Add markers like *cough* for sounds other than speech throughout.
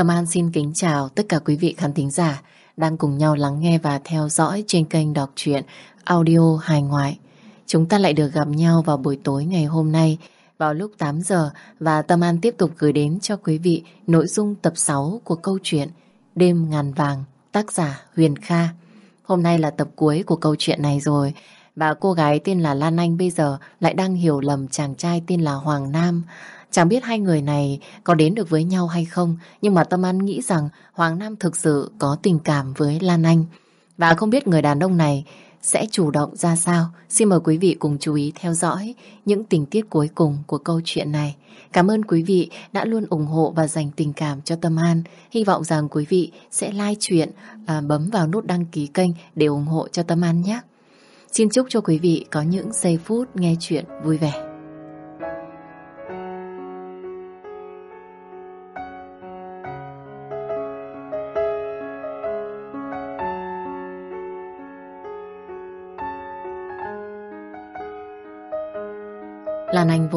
Tâm An xin kính chào tất cả quý vị khán thính giả đang cùng nhau lắng nghe và theo dõi trên kênh đọc truyện audio hài ngoại. Chúng ta lại được gặp nhau vào buổi tối ngày hôm nay vào lúc 8 giờ và Tâm An tiếp tục gửi đến cho quý vị nội dung tập 6 của câu chuyện Đêm ngàn vàng, tác giả Huyền Kha. Hôm nay là tập cuối của câu chuyện này rồi và cô gái tên là Lan Anh bây giờ lại đang hiểu lầm chàng trai tên là Hoàng Nam. Chẳng biết hai người này có đến được với nhau hay không, nhưng mà Tâm An nghĩ rằng Hoàng Nam thực sự có tình cảm với Lan Anh. Và không biết người đàn ông này sẽ chủ động ra sao. Xin mời quý vị cùng chú ý theo dõi những tình tiết cuối cùng của câu chuyện này. Cảm ơn quý vị đã luôn ủng hộ và dành tình cảm cho Tâm An. Hy vọng rằng quý vị sẽ like chuyện, à, bấm vào nút đăng ký kênh để ủng hộ cho Tâm An nhé. Xin chúc cho quý vị có những giây phút nghe chuyện vui vẻ.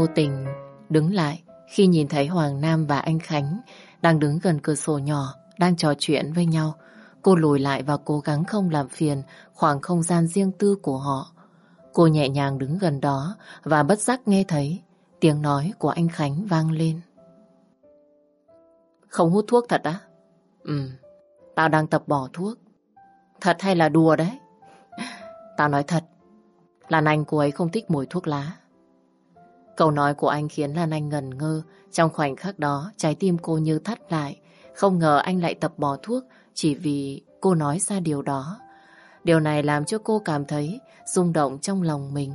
Vô tình đứng lại khi nhìn thấy Hoàng Nam và anh Khánh đang đứng gần cửa sổ nhỏ, đang trò chuyện với nhau. Cô lùi lại và cố gắng không làm phiền khoảng không gian riêng tư của họ. Cô nhẹ nhàng đứng gần đó và bất giác nghe thấy tiếng nói của anh Khánh vang lên. Không hút thuốc thật á? Ừ, tao đang tập bỏ thuốc. Thật hay là đùa đấy? Tao nói thật, Lan Anh cô ấy không thích mùi thuốc lá. Câu nói của anh khiến Lan Anh ngần ngơ. Trong khoảnh khắc đó, trái tim cô như thắt lại. Không ngờ anh lại tập bỏ thuốc chỉ vì cô nói ra điều đó. Điều này làm cho cô cảm thấy rung động trong lòng mình.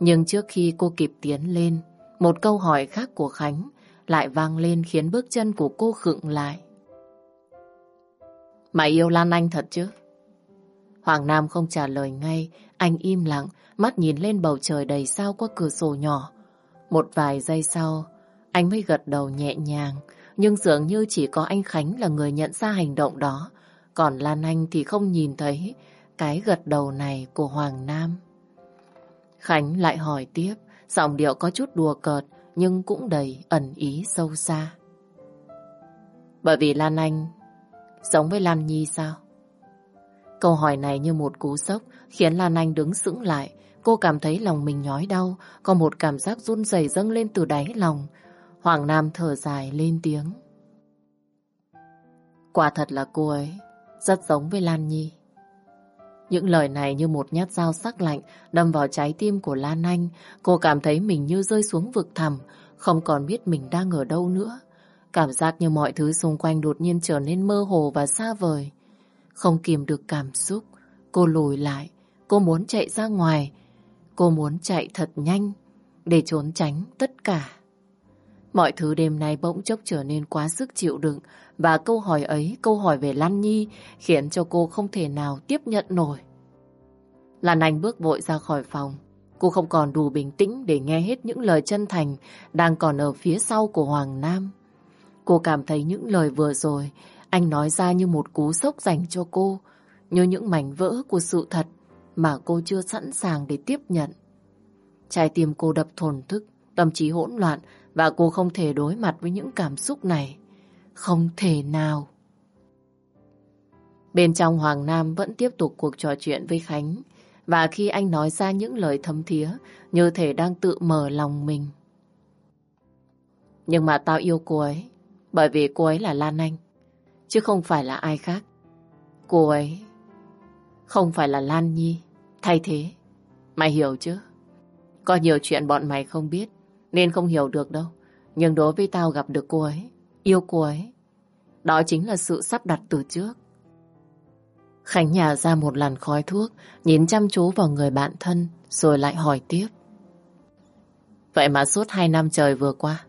Nhưng trước khi cô kịp tiến lên, một câu hỏi khác của Khánh lại vang lên khiến bước chân của cô khựng lại. Mày yêu Lan Anh thật chứ? Hoàng Nam không trả lời ngay, anh im lặng, mắt nhìn lên bầu trời đầy sao qua cửa sổ nhỏ. Một vài giây sau, anh mới gật đầu nhẹ nhàng, nhưng dường như chỉ có anh Khánh là người nhận ra hành động đó. Còn Lan Anh thì không nhìn thấy cái gật đầu này của Hoàng Nam. Khánh lại hỏi tiếp, giọng điệu có chút đùa cợt nhưng cũng đầy ẩn ý sâu xa. Bởi vì Lan Anh giống với Lan Nhi sao? Câu hỏi này như một cú sốc khiến Lan Anh đứng sững lại, Cô cảm thấy lòng mình nhói đau, có một cảm giác run rẩy dâng lên từ đáy lòng. Hoàng Nam thở dài lên tiếng. Quả thật là cô ấy, rất giống với Lan Nhi. Những lời này như một nhát dao sắc lạnh đâm vào trái tim của Lan Anh. Cô cảm thấy mình như rơi xuống vực thẳm, không còn biết mình đang ở đâu nữa. Cảm giác như mọi thứ xung quanh đột nhiên trở nên mơ hồ và xa vời. Không kìm được cảm xúc, cô lùi lại. Cô muốn chạy ra ngoài, Cô muốn chạy thật nhanh để trốn tránh tất cả. Mọi thứ đêm nay bỗng chốc trở nên quá sức chịu đựng và câu hỏi ấy, câu hỏi về Lan Nhi khiến cho cô không thể nào tiếp nhận nổi. Lan Anh bước vội ra khỏi phòng. Cô không còn đủ bình tĩnh để nghe hết những lời chân thành đang còn ở phía sau của Hoàng Nam. Cô cảm thấy những lời vừa rồi anh nói ra như một cú sốc dành cho cô, như những mảnh vỡ của sự thật mà cô chưa sẵn sàng để tiếp nhận. Trái tim cô đập thồn thức, tâm trí hỗn loạn và cô không thể đối mặt với những cảm xúc này. Không thể nào. Bên trong Hoàng Nam vẫn tiếp tục cuộc trò chuyện với Khánh và khi anh nói ra những lời thấm thía như thể đang tự mở lòng mình. Nhưng mà tao yêu cô ấy bởi vì cô ấy là Lan Anh chứ không phải là ai khác. Cô ấy không phải là Lan Nhi. Thay thế, mày hiểu chứ? Có nhiều chuyện bọn mày không biết, nên không hiểu được đâu. Nhưng đối với tao gặp được cô ấy, yêu cô ấy, đó chính là sự sắp đặt từ trước. Khánh nhà ra một làn khói thuốc, nhìn chăm chú vào người bạn thân, rồi lại hỏi tiếp. Vậy mà suốt hai năm trời vừa qua,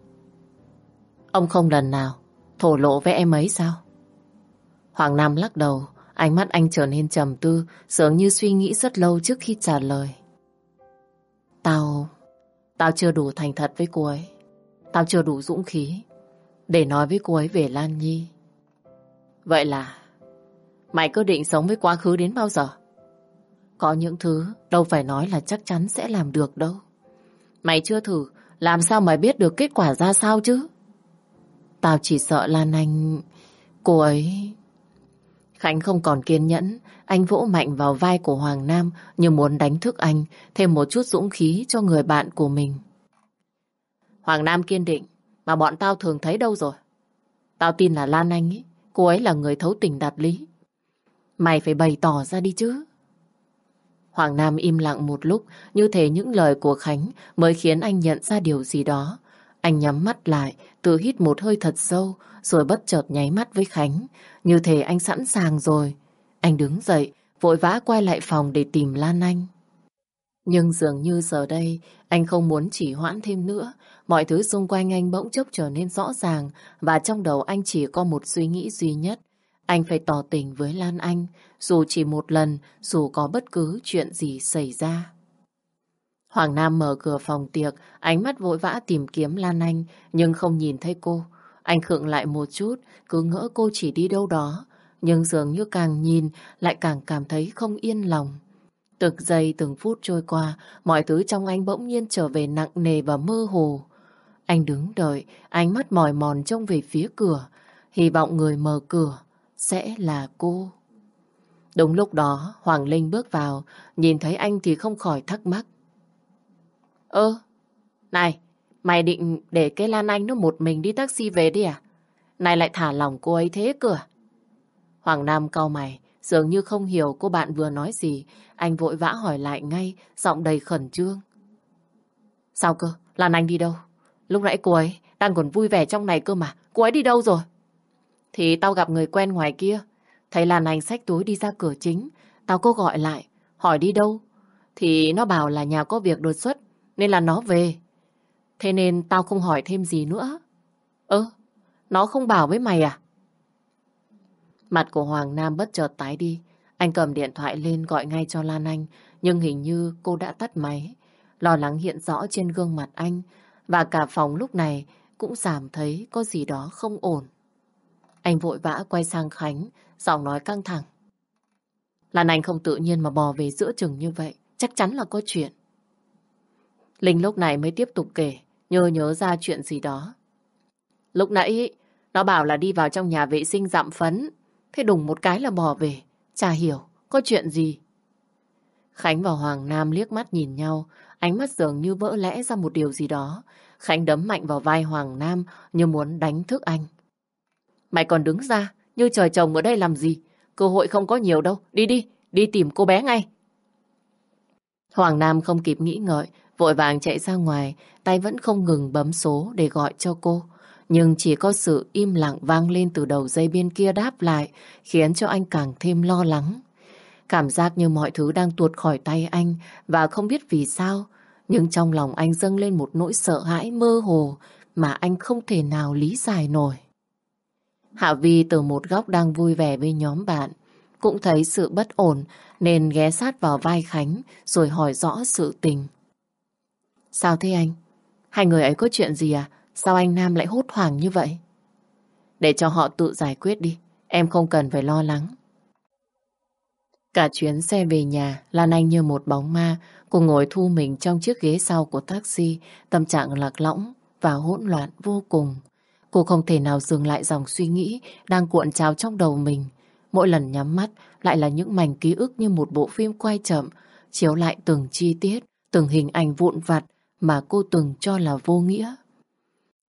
ông không lần nào thổ lộ với em ấy sao? Hoàng Nam lắc đầu, Ánh mắt anh trở nên trầm tư, dường như suy nghĩ rất lâu trước khi trả lời. Tao... Tao chưa đủ thành thật với cô ấy. Tao chưa đủ dũng khí để nói với cô ấy về Lan Nhi. Vậy là mày cứ định sống với quá khứ đến bao giờ? Có những thứ đâu phải nói là chắc chắn sẽ làm được đâu. Mày chưa thử, làm sao mày biết được kết quả ra sao chứ? Tao chỉ sợ Lan Anh Cô ấy... Khánh không còn kiên nhẫn, anh vỗ mạnh vào vai của Hoàng Nam như muốn đánh thức anh, thêm một chút dũng khí cho người bạn của mình. Hoàng Nam kiên định, mà bọn tao thường thấy đâu rồi. Tao tin là Lan Anh ấy, cô ấy là người thấu tình đạt lý. Mày phải bày tỏ ra đi chứ. Hoàng Nam im lặng một lúc, như thế những lời của Khánh mới khiến anh nhận ra điều gì đó. Anh nhắm mắt lại, tự hít một hơi thật sâu, rồi bất chợt nháy mắt với Khánh. Như thế anh sẵn sàng rồi. Anh đứng dậy, vội vã quay lại phòng để tìm Lan Anh. Nhưng dường như giờ đây, anh không muốn chỉ hoãn thêm nữa. Mọi thứ xung quanh anh bỗng chốc trở nên rõ ràng và trong đầu anh chỉ có một suy nghĩ duy nhất. Anh phải tỏ tình với Lan Anh, dù chỉ một lần, dù có bất cứ chuyện gì xảy ra. Hoàng Nam mở cửa phòng tiệc, ánh mắt vội vã tìm kiếm Lan Anh, nhưng không nhìn thấy cô. Anh khựng lại một chút, cứ ngỡ cô chỉ đi đâu đó, nhưng dường như càng nhìn lại càng cảm thấy không yên lòng. Từng giây từng phút trôi qua, mọi thứ trong anh bỗng nhiên trở về nặng nề và mơ hồ. Anh đứng đợi, ánh mắt mỏi mòn trông về phía cửa, hy vọng người mở cửa sẽ là cô. Đúng lúc đó, Hoàng Linh bước vào, nhìn thấy anh thì không khỏi thắc mắc. Ơ, này, mày định để cái Lan Anh nó một mình đi taxi về đi à? Này lại thả lòng cô ấy thế cửa. À? Hoàng Nam cau mày, dường như không hiểu cô bạn vừa nói gì. Anh vội vã hỏi lại ngay, giọng đầy khẩn trương. Sao cơ? Lan Anh đi đâu? Lúc nãy cô ấy đang còn vui vẻ trong này cơ mà. Cô ấy đi đâu rồi? Thì tao gặp người quen ngoài kia. Thấy Lan Anh xách túi đi ra cửa chính. Tao có gọi lại, hỏi đi đâu. Thì nó bảo là nhà có việc đột xuất, nên là nó về. Thế nên tao không hỏi thêm gì nữa. Ơ, nó không bảo với mày à? Mặt của Hoàng Nam bất chợt tái đi. Anh cầm điện thoại lên gọi ngay cho Lan Anh, nhưng hình như cô đã tắt máy. Lo lắng hiện rõ trên gương mặt anh, và cả phòng lúc này cũng giảm thấy có gì đó không ổn. Anh vội vã quay sang Khánh, giọng nói căng thẳng. Lan Anh không tự nhiên mà bò về giữa chừng như vậy, chắc chắn là có chuyện. Linh lúc này mới tiếp tục kể, nhớ nhớ ra chuyện gì đó. Lúc nãy, nó bảo là đi vào trong nhà vệ sinh dặm phấn, thế đùng một cái là bỏ về, chả hiểu, có chuyện gì. Khánh và Hoàng Nam liếc mắt nhìn nhau, ánh mắt dường như vỡ lẽ ra một điều gì đó. Khánh đấm mạnh vào vai Hoàng Nam như muốn đánh thức anh. Mày còn đứng ra, như trời trồng ở đây làm gì? Cơ hội không có nhiều đâu, đi đi, đi tìm cô bé ngay. Hoàng Nam không kịp nghĩ ngợi, vội vàng chạy ra ngoài, tay vẫn không ngừng bấm số để gọi cho cô. Nhưng chỉ có sự im lặng vang lên từ đầu dây bên kia đáp lại, khiến cho anh càng thêm lo lắng. Cảm giác như mọi thứ đang tuột khỏi tay anh và không biết vì sao, nhưng trong lòng anh dâng lên một nỗi sợ hãi mơ hồ mà anh không thể nào lý giải nổi. Hạ Vi từ một góc đang vui vẻ với nhóm bạn, cũng thấy sự bất ổn nên ghé sát vào vai Khánh rồi hỏi rõ sự tình. Sao thế anh? Hai người ấy có chuyện gì à? Sao anh Nam lại hốt hoảng như vậy? Để cho họ tự giải quyết đi, em không cần phải lo lắng. Cả chuyến xe về nhà, Lan Anh như một bóng ma, cô ngồi thu mình trong chiếc ghế sau của taxi, tâm trạng lạc lõng và hỗn loạn vô cùng. Cô không thể nào dừng lại dòng suy nghĩ đang cuộn trào trong đầu mình. Mỗi lần nhắm mắt lại là những mảnh ký ức như một bộ phim quay chậm, chiếu lại từng chi tiết, từng hình ảnh vụn vặt mà cô từng cho là vô nghĩa.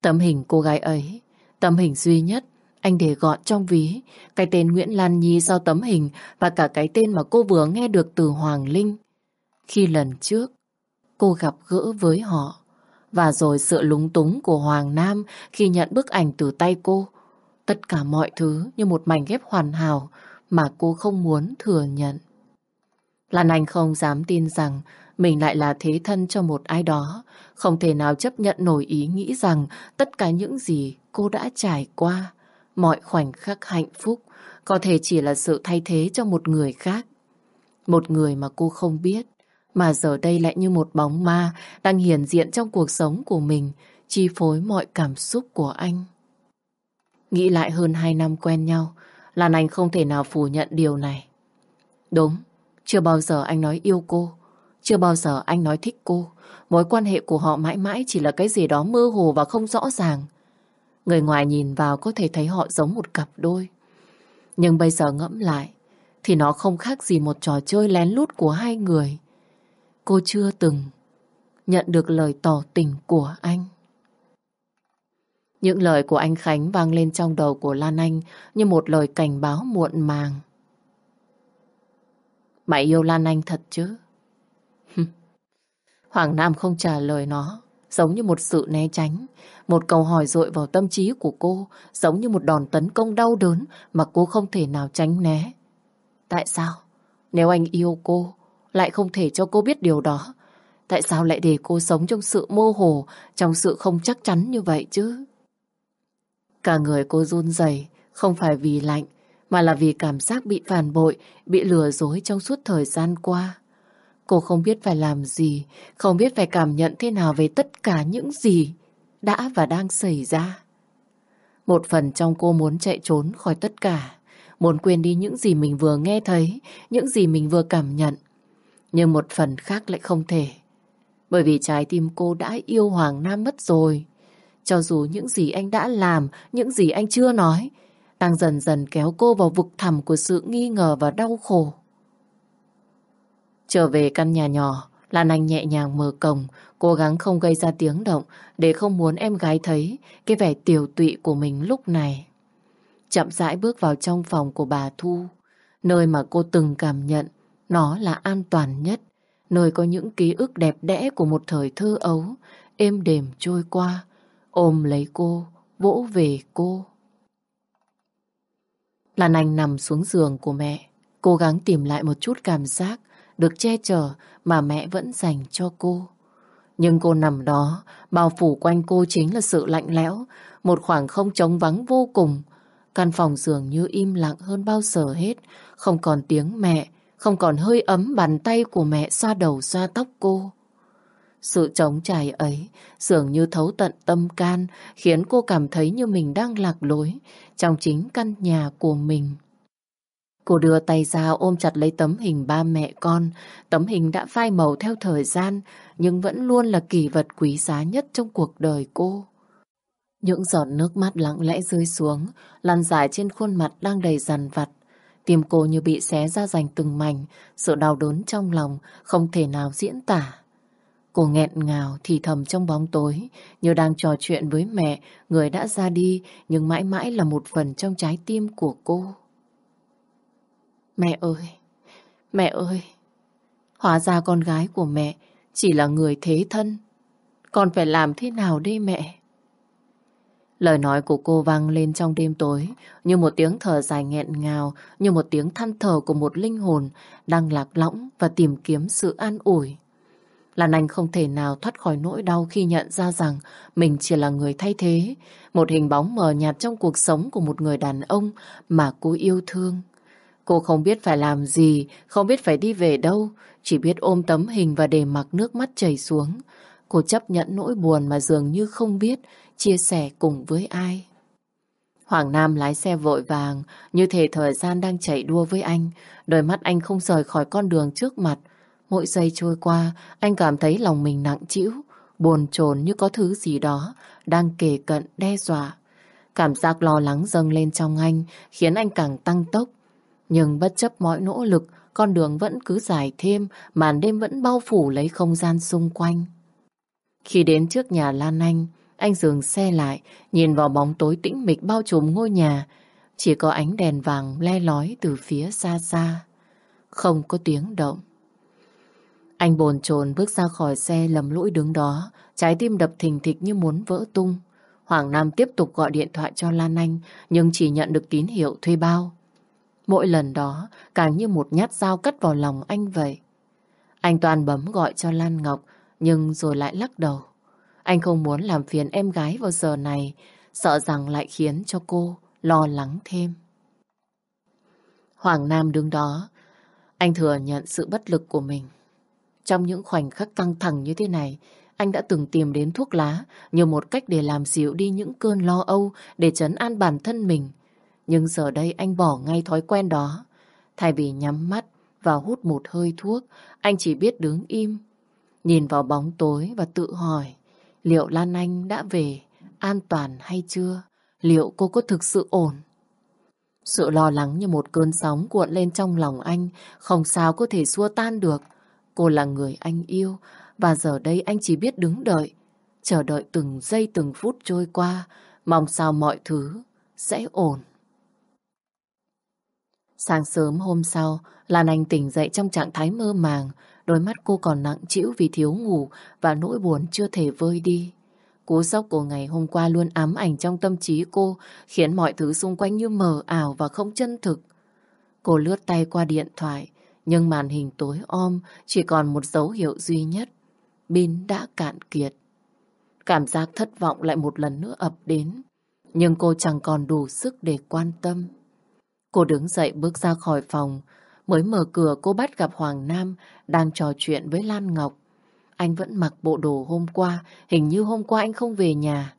Tấm hình cô gái ấy, tấm hình duy nhất anh để gọn trong ví, cái tên Nguyễn Lan Nhi sau tấm hình và cả cái tên mà cô vừa nghe được từ Hoàng Linh. Khi lần trước, cô gặp gỡ với họ. Và rồi sự lúng túng của Hoàng Nam khi nhận bức ảnh từ tay cô. Tất cả mọi thứ như một mảnh ghép hoàn hảo mà cô không muốn thừa nhận. Lan Anh không dám tin rằng mình lại là thế thân cho một ai đó, không thể nào chấp nhận nổi ý nghĩ rằng tất cả những gì cô đã trải qua, mọi khoảnh khắc hạnh phúc có thể chỉ là sự thay thế cho một người khác. Một người mà cô không biết, mà giờ đây lại như một bóng ma đang hiển diện trong cuộc sống của mình, chi phối mọi cảm xúc của anh. Nghĩ lại hơn hai năm quen nhau, Lan Anh không thể nào phủ nhận điều này. Đúng, chưa bao giờ anh nói yêu cô, chưa bao giờ anh nói thích cô. Mối quan hệ của họ mãi mãi chỉ là cái gì đó mơ hồ và không rõ ràng. Người ngoài nhìn vào có thể thấy họ giống một cặp đôi. Nhưng bây giờ ngẫm lại, thì nó không khác gì một trò chơi lén lút của hai người. Cô chưa từng nhận được lời tỏ tình của anh. Những lời của anh Khánh vang lên trong đầu của Lan Anh như một lời cảnh báo muộn màng. Mày yêu Lan Anh thật chứ? Hoàng Nam không trả lời nó, giống như một sự né tránh. Một câu hỏi dội vào tâm trí của cô, giống như một đòn tấn công đau đớn mà cô không thể nào tránh né. Tại sao? Nếu anh yêu cô, lại không thể cho cô biết điều đó. Tại sao lại để cô sống trong sự mơ hồ, trong sự không chắc chắn như vậy chứ? Cả người cô run rẩy không phải vì lạnh, mà là vì cảm giác bị phản bội, bị lừa dối trong suốt thời gian qua. Cô không biết phải làm gì, không biết phải cảm nhận thế nào về tất cả những gì đã và đang xảy ra. Một phần trong cô muốn chạy trốn khỏi tất cả, muốn quên đi những gì mình vừa nghe thấy, những gì mình vừa cảm nhận. Nhưng một phần khác lại không thể. Bởi vì trái tim cô đã yêu Hoàng Nam mất rồi. Cho dù những gì anh đã làm, những gì anh chưa nói, đang dần dần kéo cô vào vực thẳm của sự nghi ngờ và đau khổ. Trở về căn nhà nhỏ, Lan Anh nhẹ nhàng mở cổng, cố gắng không gây ra tiếng động để không muốn em gái thấy cái vẻ tiểu tụy của mình lúc này. Chậm rãi bước vào trong phòng của bà Thu, nơi mà cô từng cảm nhận nó là an toàn nhất, nơi có những ký ức đẹp đẽ của một thời thơ ấu, êm đềm trôi qua, ôm lấy cô, vỗ về cô. Lan Anh nằm xuống giường của mẹ, cố gắng tìm lại một chút cảm giác được che chở mà mẹ vẫn dành cho cô. Nhưng cô nằm đó, bao phủ quanh cô chính là sự lạnh lẽo, một khoảng không trống vắng vô cùng. Căn phòng dường như im lặng hơn bao giờ hết, không còn tiếng mẹ, không còn hơi ấm bàn tay của mẹ xoa đầu xoa tóc cô. Sự trống trải ấy dường như thấu tận tâm can khiến cô cảm thấy như mình đang lạc lối trong chính căn nhà của mình. Cô đưa tay ra ôm chặt lấy tấm hình ba mẹ con. Tấm hình đã phai màu theo thời gian, nhưng vẫn luôn là kỷ vật quý giá nhất trong cuộc đời cô. Những giọt nước mắt lặng lẽ rơi xuống, lăn dài trên khuôn mặt đang đầy dằn vặt. Tim cô như bị xé ra dành từng mảnh, sự đau đớn trong lòng không thể nào diễn tả. Cô nghẹn ngào thì thầm trong bóng tối, như đang trò chuyện với mẹ, người đã ra đi, nhưng mãi mãi là một phần trong trái tim của cô. Mẹ ơi, mẹ ơi, hóa ra con gái của mẹ chỉ là người thế thân. Con phải làm thế nào đây mẹ? Lời nói của cô vang lên trong đêm tối như một tiếng thở dài nghẹn ngào, như một tiếng than thở của một linh hồn đang lạc lõng và tìm kiếm sự an ủi. Lan Anh không thể nào thoát khỏi nỗi đau khi nhận ra rằng mình chỉ là người thay thế, một hình bóng mờ nhạt trong cuộc sống của một người đàn ông mà cô yêu thương. Cô không biết phải làm gì, không biết phải đi về đâu, chỉ biết ôm tấm hình và để mặc nước mắt chảy xuống. Cô chấp nhận nỗi buồn mà dường như không biết chia sẻ cùng với ai. Hoàng Nam lái xe vội vàng, như thể thời gian đang chạy đua với anh. Đôi mắt anh không rời khỏi con đường trước mặt. Mỗi giây trôi qua, anh cảm thấy lòng mình nặng trĩu, buồn chồn như có thứ gì đó đang kề cận đe dọa. Cảm giác lo lắng dâng lên trong anh, khiến anh càng tăng tốc. Nhưng bất chấp mọi nỗ lực, con đường vẫn cứ dài thêm, màn đêm vẫn bao phủ lấy không gian xung quanh. Khi đến trước nhà Lan Anh, anh dừng xe lại, nhìn vào bóng tối tĩnh mịch bao trùm ngôi nhà. Chỉ có ánh đèn vàng le lói từ phía xa xa. Không có tiếng động. Anh bồn chồn bước ra khỏi xe lầm lũi đứng đó, trái tim đập thình thịch như muốn vỡ tung. Hoàng Nam tiếp tục gọi điện thoại cho Lan Anh, nhưng chỉ nhận được tín hiệu thuê bao. Mỗi lần đó càng như một nhát dao cắt vào lòng anh vậy. Anh toàn bấm gọi cho Lan Ngọc, nhưng rồi lại lắc đầu. Anh không muốn làm phiền em gái vào giờ này, sợ rằng lại khiến cho cô lo lắng thêm. Hoàng Nam đứng đó, anh thừa nhận sự bất lực của mình. Trong những khoảnh khắc căng thẳng như thế này, anh đã từng tìm đến thuốc lá như một cách để làm dịu đi những cơn lo âu, để trấn an bản thân mình. Nhưng giờ đây anh bỏ ngay thói quen đó. Thay vì nhắm mắt và hút một hơi thuốc, anh chỉ biết đứng im, nhìn vào bóng tối và tự hỏi liệu Lan Anh đã về an toàn hay chưa? Liệu cô có thực sự ổn? Sự lo lắng như một cơn sóng cuộn lên trong lòng anh, không sao có thể xua tan được. Cô là người anh yêu, và giờ đây anh chỉ biết đứng đợi, chờ đợi từng giây từng phút trôi qua, mong sao mọi thứ sẽ ổn. Sáng sớm hôm sau, Lan Anh tỉnh dậy trong trạng thái mơ màng, đôi mắt cô còn nặng trĩu vì thiếu ngủ và nỗi buồn chưa thể vơi đi. Cú sốc của ngày hôm qua luôn ám ảnh trong tâm trí cô, khiến mọi thứ xung quanh như mờ ảo và không chân thực. Cô lướt tay qua điện thoại, nhưng màn hình tối om chỉ còn một dấu hiệu duy nhất. Pin đã cạn kiệt. Cảm giác thất vọng lại một lần nữa ập đến. Nhưng cô chẳng còn đủ sức để quan tâm. Cô đứng dậy bước ra khỏi phòng. Mới mở cửa cô bắt gặp Hoàng Nam đang trò chuyện với Lan Ngọc. Anh vẫn mặc bộ đồ hôm qua, hình như hôm qua anh không về nhà.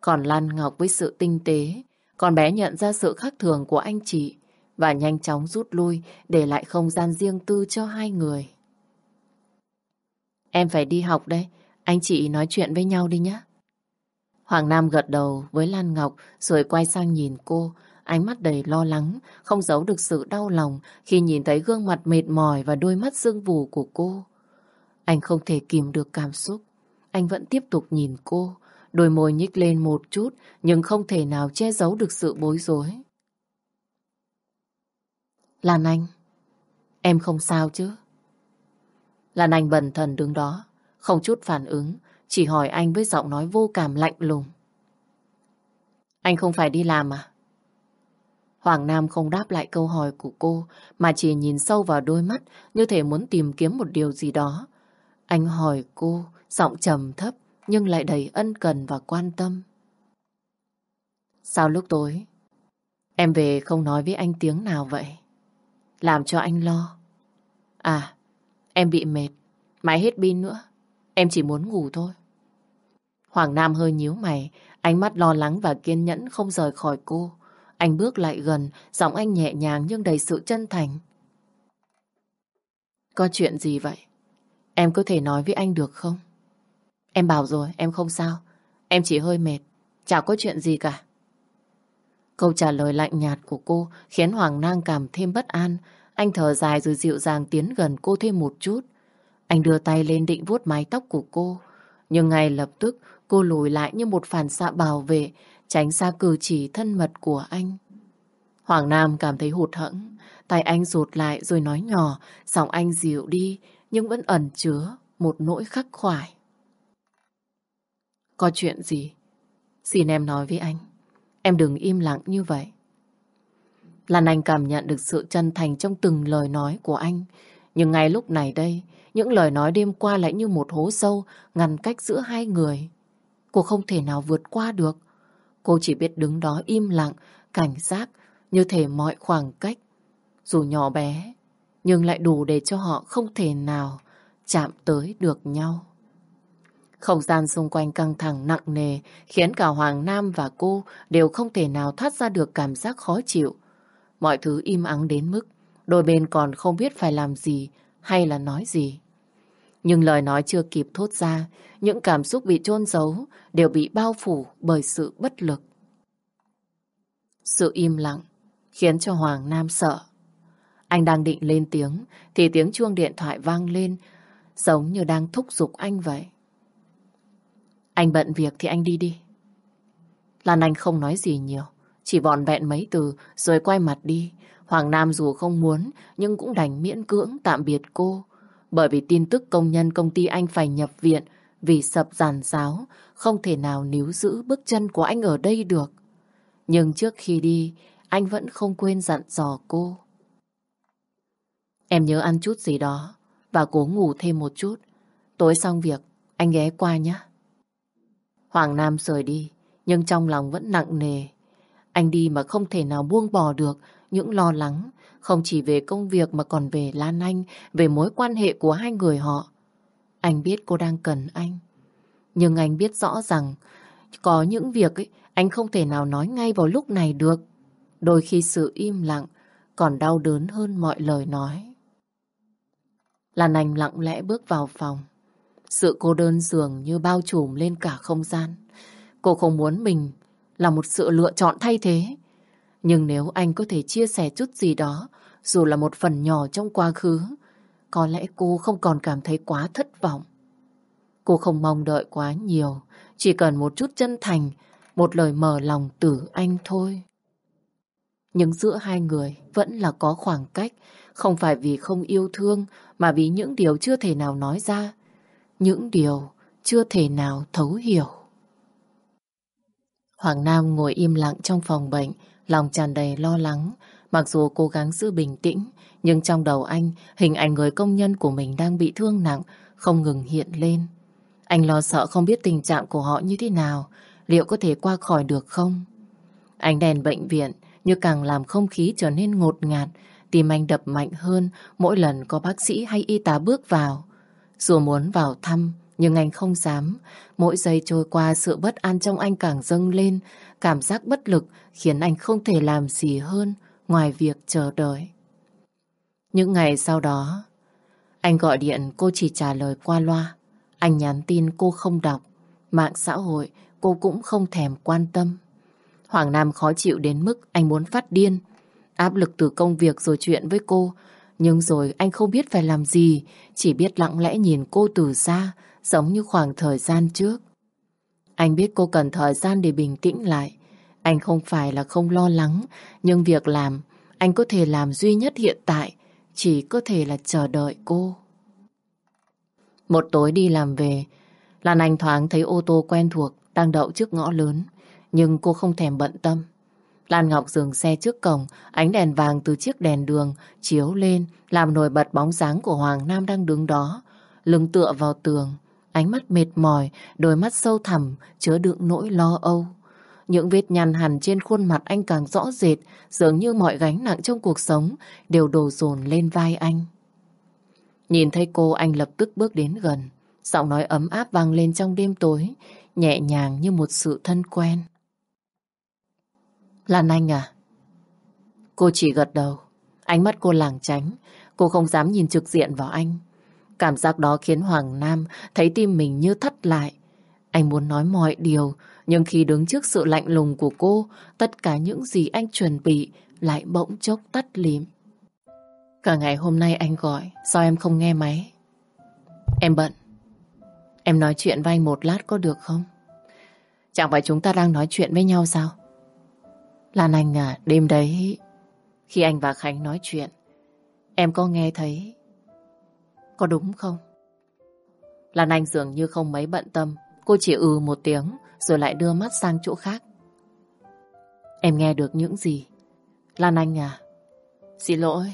Còn Lan Ngọc với sự tinh tế, con bé nhận ra sự khác thường của anh chị và nhanh chóng rút lui để lại không gian riêng tư cho hai người. Em phải đi học đây, anh chị nói chuyện với nhau đi nhé. Hoàng Nam gật đầu với Lan Ngọc rồi quay sang nhìn cô, ánh mắt đầy lo lắng, không giấu được sự đau lòng khi nhìn thấy gương mặt mệt mỏi và đôi mắt sưng vù của cô. Anh không thể kìm được cảm xúc. Anh vẫn tiếp tục nhìn cô, đôi môi nhích lên một chút nhưng không thể nào che giấu được sự bối rối. Lan Anh, em không sao chứ? Lan Anh bần thần đứng đó, không chút phản ứng, chỉ hỏi anh với giọng nói vô cảm lạnh lùng. Anh không phải đi làm à? Hoàng Nam không đáp lại câu hỏi của cô, mà chỉ nhìn sâu vào đôi mắt như thể muốn tìm kiếm một điều gì đó. Anh hỏi cô, giọng trầm thấp nhưng lại đầy ân cần và quan tâm. Sao lúc tối, em về không nói với anh tiếng nào vậy? Làm cho anh lo. À, em bị mệt, máy hết pin nữa. Em chỉ muốn ngủ thôi. Hoàng Nam hơi nhíu mày, ánh mắt lo lắng và kiên nhẫn không rời khỏi cô. Anh bước lại gần, giọng anh nhẹ nhàng nhưng đầy sự chân thành. Có chuyện gì vậy? Em có thể nói với anh được không? Em bảo rồi, em không sao. Em chỉ hơi mệt, chả có chuyện gì cả. Câu trả lời lạnh nhạt của cô khiến Hoàng Nang cảm thêm bất an. Anh thở dài rồi dịu dàng tiến gần cô thêm một chút. Anh đưa tay lên định vuốt mái tóc của cô. Nhưng ngay lập tức cô lùi lại như một phản xạ bảo vệ, tránh xa cử chỉ thân mật của anh. Hoàng Nam cảm thấy hụt hẫng, tay anh rụt lại rồi nói nhỏ, giọng anh dịu đi nhưng vẫn ẩn chứa một nỗi khắc khoải. Có chuyện gì? Xin em nói với anh. Em đừng im lặng như vậy. Lan Anh cảm nhận được sự chân thành trong từng lời nói của anh. Nhưng ngay lúc này đây, những lời nói đêm qua lại như một hố sâu ngăn cách giữa hai người. Cô không thể nào vượt qua được. Cô chỉ biết đứng đó im lặng, cảnh giác, như thể mọi khoảng cách. Dù nhỏ bé, nhưng lại đủ để cho họ không thể nào chạm tới được nhau. Không gian xung quanh căng thẳng nặng nề khiến cả Hoàng Nam và cô đều không thể nào thoát ra được cảm giác khó chịu. Mọi thứ im ắng đến mức đôi bên còn không biết phải làm gì hay là nói gì. Nhưng lời nói chưa kịp thốt ra, những cảm xúc bị chôn giấu đều bị bao phủ bởi sự bất lực. Sự im lặng khiến cho Hoàng Nam sợ. Anh đang định lên tiếng thì tiếng chuông điện thoại vang lên giống như đang thúc giục anh vậy. Anh bận việc thì anh đi đi. Lan Anh không nói gì nhiều, chỉ vòn vẹn mấy từ rồi quay mặt đi. Hoàng Nam dù không muốn nhưng cũng đành miễn cưỡng tạm biệt cô. Bởi vì tin tức công nhân công ty anh phải nhập viện vì sập giàn giáo, không thể nào níu giữ bước chân của anh ở đây được. Nhưng trước khi đi, anh vẫn không quên dặn dò cô. Em nhớ ăn chút gì đó và cố ngủ thêm một chút. Tối xong việc, anh ghé qua nhé. Hoàng Nam rời đi, nhưng trong lòng vẫn nặng nề. Anh đi mà không thể nào buông bỏ được những lo lắng, không chỉ về công việc mà còn về Lan Anh, về mối quan hệ của hai người họ. Anh biết cô đang cần anh. Nhưng anh biết rõ rằng có những việc ấy, anh không thể nào nói ngay vào lúc này được. Đôi khi sự im lặng còn đau đớn hơn mọi lời nói. Lan Anh lặng lẽ bước vào phòng. Sự cô đơn dường như bao trùm lên cả không gian. Cô không muốn mình là một sự lựa chọn thay thế. Nhưng nếu anh có thể chia sẻ chút gì đó, dù là một phần nhỏ trong quá khứ, có lẽ cô không còn cảm thấy quá thất vọng. Cô không mong đợi quá nhiều, chỉ cần một chút chân thành, một lời mở lòng từ anh thôi. Nhưng giữa hai người vẫn là có khoảng cách, không phải vì không yêu thương, mà vì những điều chưa thể nào nói ra, những điều chưa thể nào thấu hiểu. Hoàng Nam ngồi im lặng trong phòng bệnh, lòng tràn đầy lo lắng. Mặc dù cố gắng giữ bình tĩnh, nhưng trong đầu anh, hình ảnh người công nhân của mình đang bị thương nặng, không ngừng hiện lên. Anh lo sợ không biết tình trạng của họ như thế nào, liệu có thể qua khỏi được không? Ánh đèn bệnh viện như càng làm không khí trở nên ngột ngạt, tim anh đập mạnh hơn mỗi lần có bác sĩ hay y tá bước vào. Dù muốn vào thăm, nhưng anh không dám. Mỗi giây trôi qua sự bất an trong anh càng dâng lên, cảm giác bất lực khiến anh không thể làm gì hơn ngoài việc chờ đợi. Những ngày sau đó, anh gọi điện cô chỉ trả lời qua loa. Anh nhắn tin cô không đọc, mạng xã hội cô cũng không thèm quan tâm. Hoàng Nam khó chịu đến mức anh muốn phát điên. Áp lực từ công việc rồi chuyện với cô. Nhưng rồi anh không biết phải làm gì, chỉ biết lặng lẽ nhìn cô từ xa, giống như khoảng thời gian trước. Anh biết cô cần thời gian để bình tĩnh lại. Anh không phải là không lo lắng, nhưng việc làm anh có thể làm duy nhất hiện tại chỉ có thể là chờ đợi cô. Một tối đi làm về, Lan Anh thoáng thấy ô tô quen thuộc đang đậu trước ngõ lớn, nhưng cô không thèm bận tâm. Lan Ngọc dừng xe trước cổng, ánh đèn vàng từ chiếc đèn đường chiếu lên, làm nổi bật bóng dáng của Hoàng Nam đang đứng đó, lưng tựa vào tường, ánh mắt mệt mỏi, đôi mắt sâu thẳm, chứa đựng nỗi lo âu. Những vết nhăn hằn trên khuôn mặt anh càng rõ rệt, dường như mọi gánh nặng trong cuộc sống đều đổ dồn lên vai anh. Nhìn thấy cô anh lập tức bước đến gần, giọng nói ấm áp vang lên trong đêm tối, nhẹ nhàng như một sự thân quen. Lan Anh à? Cô chỉ gật đầu, ánh mắt cô lảng tránh, cô không dám nhìn trực diện vào anh. Cảm giác đó khiến Hoàng Nam thấy tim mình như thắt lại. Anh muốn nói mọi điều, nhưng khi đứng trước sự lạnh lùng của cô, tất cả những gì anh chuẩn bị lại bỗng chốc tắt lìm. Cả ngày hôm nay anh gọi, sao em không nghe máy? Em bận. Em nói chuyện với anh một lát có được không? Chẳng phải chúng ta đang nói chuyện với nhau sao? Lan Anh à, đêm đấy, khi anh và Khánh nói chuyện, em có nghe thấy có đúng không? Lan Anh dường như không mấy bận tâm. Cô chỉ ừ một tiếng, rồi lại đưa mắt sang chỗ khác. Em nghe được những gì? Lan Anh à? Xin lỗi.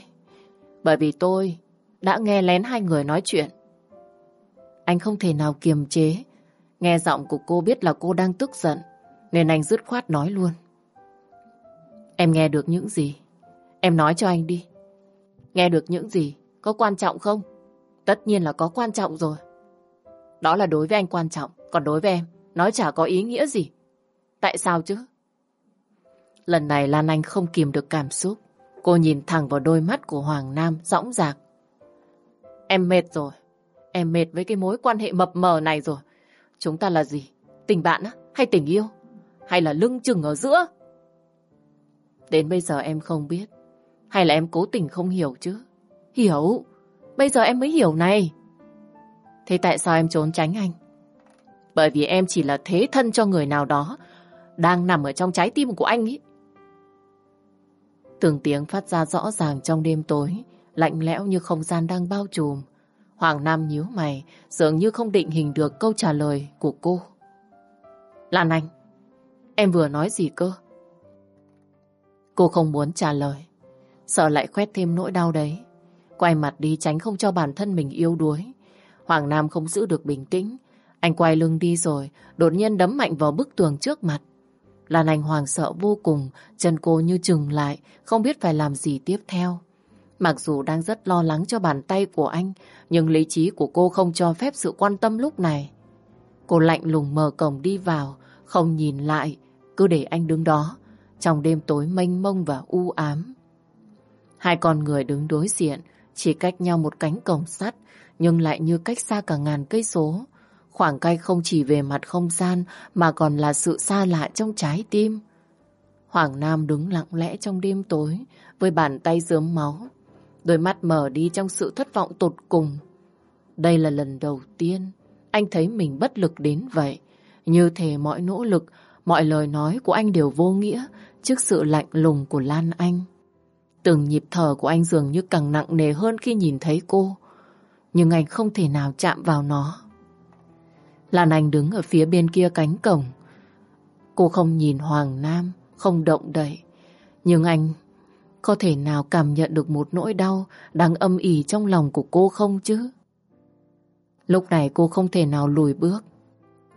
Bởi vì tôi đã nghe lén hai người nói chuyện. Anh không thể nào kiềm chế. Nghe giọng của cô biết là cô đang tức giận. Nên anh dứt khoát nói luôn. Em nghe được những gì? Em nói cho anh đi. Nghe được những gì? Có quan trọng không? Tất nhiên là có quan trọng rồi. Đó là đối với anh quan trọng, còn đối với em, nó chả có ý nghĩa gì. Tại sao chứ? Lần này Lan Anh không kìm được cảm xúc. Cô nhìn thẳng vào đôi mắt của Hoàng Nam, dõng dạc. Em mệt rồi. Em mệt với cái mối quan hệ mập mờ này rồi. Chúng ta là gì? Tình bạn á? Hay tình yêu? Hay là lưng chừng ở giữa? Đến bây giờ em không biết. Hay là em cố tình không hiểu chứ? Hiểu. Bây giờ em mới hiểu này. Thế tại sao em trốn tránh anh? Bởi vì em chỉ là thế thân cho người nào đó đang nằm ở trong trái tim của anh ấy. Từng tiếng phát ra rõ ràng trong đêm tối, lạnh lẽo như không gian đang bao trùm. Hoàng Nam nhíu mày, dường như không định hình được câu trả lời của cô. Lan Anh, em vừa nói gì cơ? Cô không muốn trả lời, sợ lại khoét thêm nỗi đau đấy. Quay mặt đi tránh không cho bản thân mình yêu đuối. Hoàng Nam không giữ được bình tĩnh. Anh quay lưng đi rồi, đột nhiên đấm mạnh vào bức tường trước mặt. Lan Anh hoàng sợ vô cùng, chân cô như chừng lại, không biết phải làm gì tiếp theo. Mặc dù đang rất lo lắng cho bàn tay của anh, nhưng lý trí của cô không cho phép sự quan tâm lúc này. Cô lạnh lùng mở cổng đi vào, không nhìn lại, cứ để anh đứng đó, trong đêm tối mênh mông và u ám. Hai con người đứng đối diện, chỉ cách nhau một cánh cổng sắt, nhưng lại như cách xa cả ngàn cây số. Khoảng cách không chỉ về mặt không gian mà còn là sự xa lạ trong trái tim. Hoàng Nam đứng lặng lẽ trong đêm tối với bàn tay dớm máu. Đôi mắt mở đi trong sự thất vọng tột cùng. Đây là lần đầu tiên anh thấy mình bất lực đến vậy. Như thể mọi nỗ lực, mọi lời nói của anh đều vô nghĩa trước sự lạnh lùng của Lan Anh. Từng nhịp thở của anh dường như càng nặng nề hơn khi nhìn thấy cô. Nhưng anh không thể nào chạm vào nó. Lan Anh đứng ở phía bên kia cánh cổng. Cô không nhìn Hoàng Nam, không động đậy. Nhưng anh có thể nào cảm nhận được một nỗi đau đang âm ỉ trong lòng của cô không chứ? Lúc này cô không thể nào lùi bước.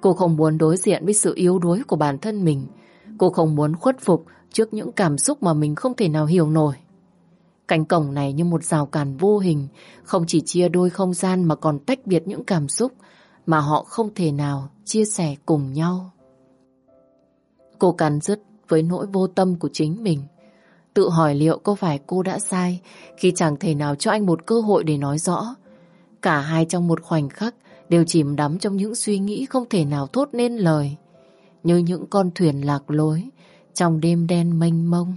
Cô không muốn đối diện với sự yếu đuối của bản thân mình. Cô không muốn khuất phục trước những cảm xúc mà mình không thể nào hiểu nổi. Cánh cổng này như một rào cản vô hình, không chỉ chia đôi không gian mà còn tách biệt những cảm xúc mà họ không thể nào chia sẻ cùng nhau. Cô cắn dứt với nỗi vô tâm của chính mình. Tự hỏi liệu có phải cô đã sai khi chẳng thể nào cho anh một cơ hội để nói rõ. Cả hai trong một khoảnh khắc đều chìm đắm trong những suy nghĩ không thể nào thốt nên lời. Như những con thuyền lạc lối trong đêm đen mênh mông.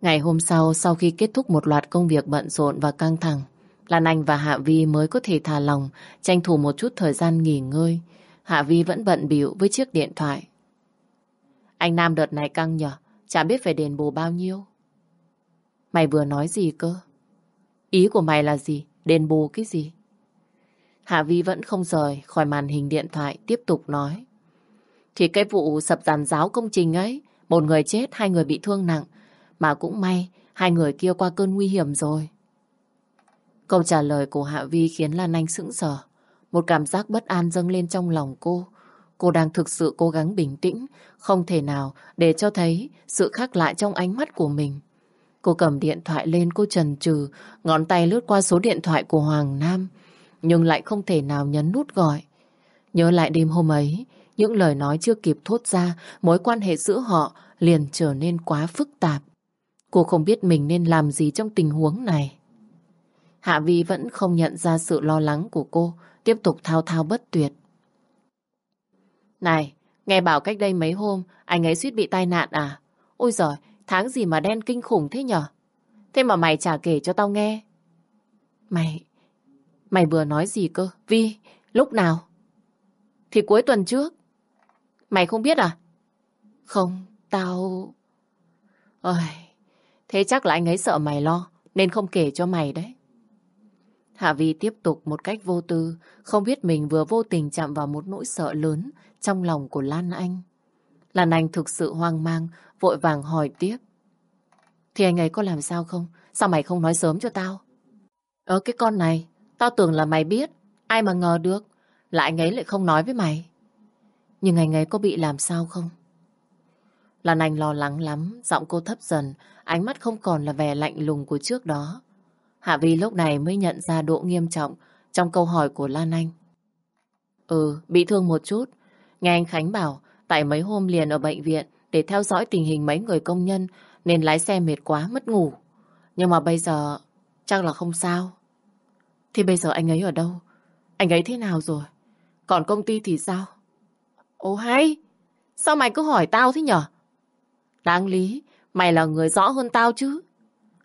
Ngày hôm sau, sau khi kết thúc một loạt công việc bận rộn và căng thẳng, Lan Anh và Hạ Vi mới có thể thả lòng, tranh thủ một chút thời gian nghỉ ngơi. Hạ Vi vẫn bận bịu với chiếc điện thoại. Anh Nam đợt này căng nhở, chả biết phải đền bù bao nhiêu. Mày vừa nói gì cơ? Ý của mày là gì? Đền bù cái gì? Hạ Vi vẫn không rời khỏi màn hình điện thoại, tiếp tục nói. Thì cái vụ sập giàn giáo công trình ấy, một người chết, hai người bị thương nặng. Mà cũng may, hai người kia qua cơn nguy hiểm rồi. Câu trả lời của Hạ Vi khiến Lan Anh sững sờ. Một cảm giác bất an dâng lên trong lòng cô. Cô đang thực sự cố gắng bình tĩnh, không thể nào để cho thấy sự khác lại trong ánh mắt của mình. Cô cầm điện thoại lên cô trần trừ, ngón tay lướt qua số điện thoại của Hoàng Nam, nhưng lại không thể nào nhấn nút gọi. Nhớ lại đêm hôm ấy, những lời nói chưa kịp thốt ra, mối quan hệ giữa họ liền trở nên quá phức tạp. Cô không biết mình nên làm gì trong tình huống này. Hạ Vi vẫn không nhận ra sự lo lắng của cô, tiếp tục thao thao bất tuyệt. Này, nghe bảo cách đây mấy hôm anh ấy suýt bị tai nạn à? Ôi giời, tháng gì mà đen kinh khủng thế nhở? Thế mà mày chả kể cho tao nghe. Mày, mày vừa nói gì cơ? Vi, lúc nào? Thì cuối tuần trước. Mày không biết à? Không, tao... Ôi, thế chắc là anh ấy sợ mày lo, nên không kể cho mày đấy. Hạ Vi tiếp tục một cách vô tư, không biết mình vừa vô tình chạm vào một nỗi sợ lớn trong lòng của Lan Anh. Lan Anh thực sự hoang mang, vội vàng hỏi tiếp. Thì anh ấy có làm sao không? Sao mày không nói sớm cho tao? Ờ cái con này, tao tưởng là mày biết, ai mà ngờ được, là anh ấy lại không nói với mày. Nhưng anh ấy có bị làm sao không? Lan Anh lo lắng lắm, giọng cô thấp dần, ánh mắt không còn là vẻ lạnh lùng của trước đó. Hạ Vi lúc này mới nhận ra độ nghiêm trọng trong câu hỏi của Lan Anh. Ừ, bị thương một chút. Nghe anh Khánh bảo, tại mấy hôm liền ở bệnh viện để theo dõi tình hình mấy người công nhân nên lái xe mệt quá mất ngủ. Nhưng mà bây giờ chắc là không sao. Thì bây giờ anh ấy ở đâu? Anh ấy thế nào rồi? Còn công ty thì sao? Ồ hay! Sao mày cứ hỏi tao thế nhở? Đáng lý, mày là người rõ hơn tao chứ.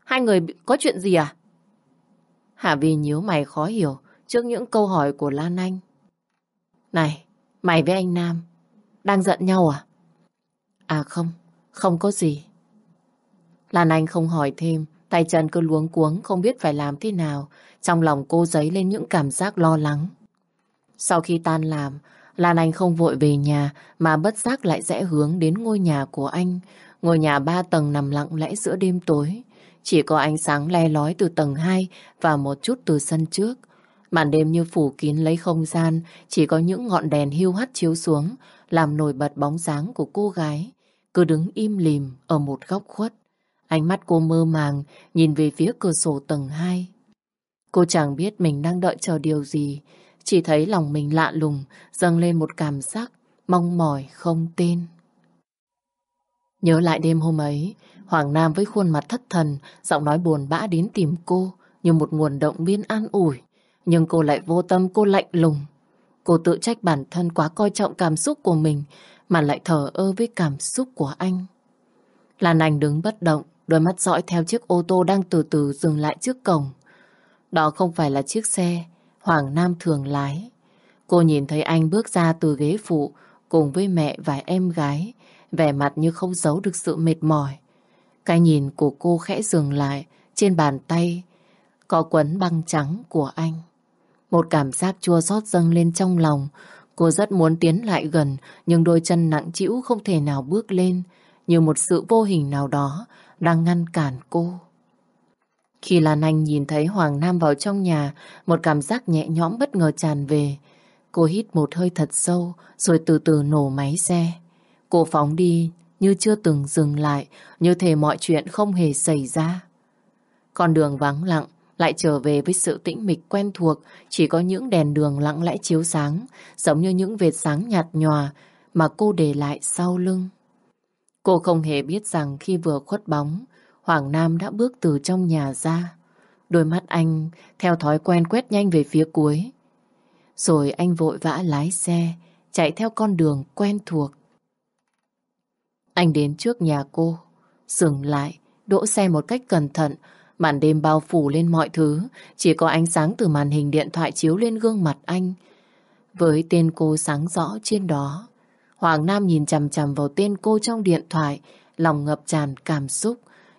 Hai người có chuyện gì à? Hạ Vi nhíu mày khó hiểu trước những câu hỏi của Lan Anh. Này, mày với anh Nam đang giận nhau à? À không, không có gì. Lan Anh không hỏi thêm, tay chân cứ luống cuống không biết phải làm thế nào. Trong lòng cô dấy lên những cảm giác lo lắng. Sau khi tan làm, Lan Anh không vội về nhà mà bất giác lại rẽ hướng đến ngôi nhà của anh. Ngôi nhà ba tầng nằm lặng lẽ giữa đêm tối. Chỉ có ánh sáng le lói từ tầng 2 và một chút từ sân trước. Màn đêm như phủ kín lấy không gian, chỉ có những ngọn đèn hiu hắt chiếu xuống, làm nổi bật bóng dáng của cô gái, cứ đứng im lìm ở một góc khuất. Ánh mắt cô mơ màng, nhìn về phía cửa sổ tầng 2. Cô chẳng biết mình đang đợi chờ điều gì, chỉ thấy lòng mình lạ lùng, dâng lên một cảm giác mong mỏi không tên. Nhớ lại đêm hôm ấy, Hoàng Nam với khuôn mặt thất thần, giọng nói buồn bã đến tìm cô như một nguồn động viên an ủi. Nhưng cô lại vô tâm, cô lạnh lùng. Cô tự trách bản thân quá coi trọng cảm xúc của mình mà lại thờ ơ với cảm xúc của anh. Lan Anh đứng bất động, đôi mắt dõi theo chiếc ô tô đang từ từ dừng lại trước cổng. Đó không phải là chiếc xe Hoàng Nam thường lái. Cô nhìn thấy anh bước ra từ ghế phụ cùng với mẹ và em gái, vẻ mặt như không giấu được sự mệt mỏi. Cái nhìn của cô khẽ dừng lại trên bàn tay, có quấn băng trắng của anh. Một cảm giác chua xót dâng lên trong lòng. Cô rất muốn tiến lại gần, nhưng đôi chân nặng trĩu không thể nào bước lên, như một sự vô hình nào đó đang ngăn cản cô. Khi Lan Anh nhìn thấy Hoàng Nam vào trong nhà, một cảm giác nhẹ nhõm bất ngờ tràn về. Cô hít một hơi thật sâu, rồi từ từ nổ máy xe. Cô phóng đi như chưa từng dừng lại, như thể mọi chuyện không hề xảy ra. Con đường vắng lặng, lại trở về với sự tĩnh mịch quen thuộc, chỉ có những đèn đường lặng lẽ chiếu sáng, giống như những vệt sáng nhạt nhòa mà cô để lại sau lưng. Cô không hề biết rằng khi vừa khuất bóng, Hoàng Nam đã bước từ trong nhà ra. Đôi mắt anh theo thói quen quét nhanh về phía cuối. Rồi anh vội vã lái xe, chạy theo con đường quen thuộc. Anh đến trước nhà cô, dừng lại, đỗ xe một cách cẩn thận, Màn đêm bao phủ lên mọi thứ, chỉ có ánh sáng từ màn hình điện thoại chiếu lên gương mặt anh. Với tên cô sáng rõ trên đó, Hoàng Nam nhìn chằm chằm vào tên cô trong điện thoại, lòng ngập tràn cảm xúc,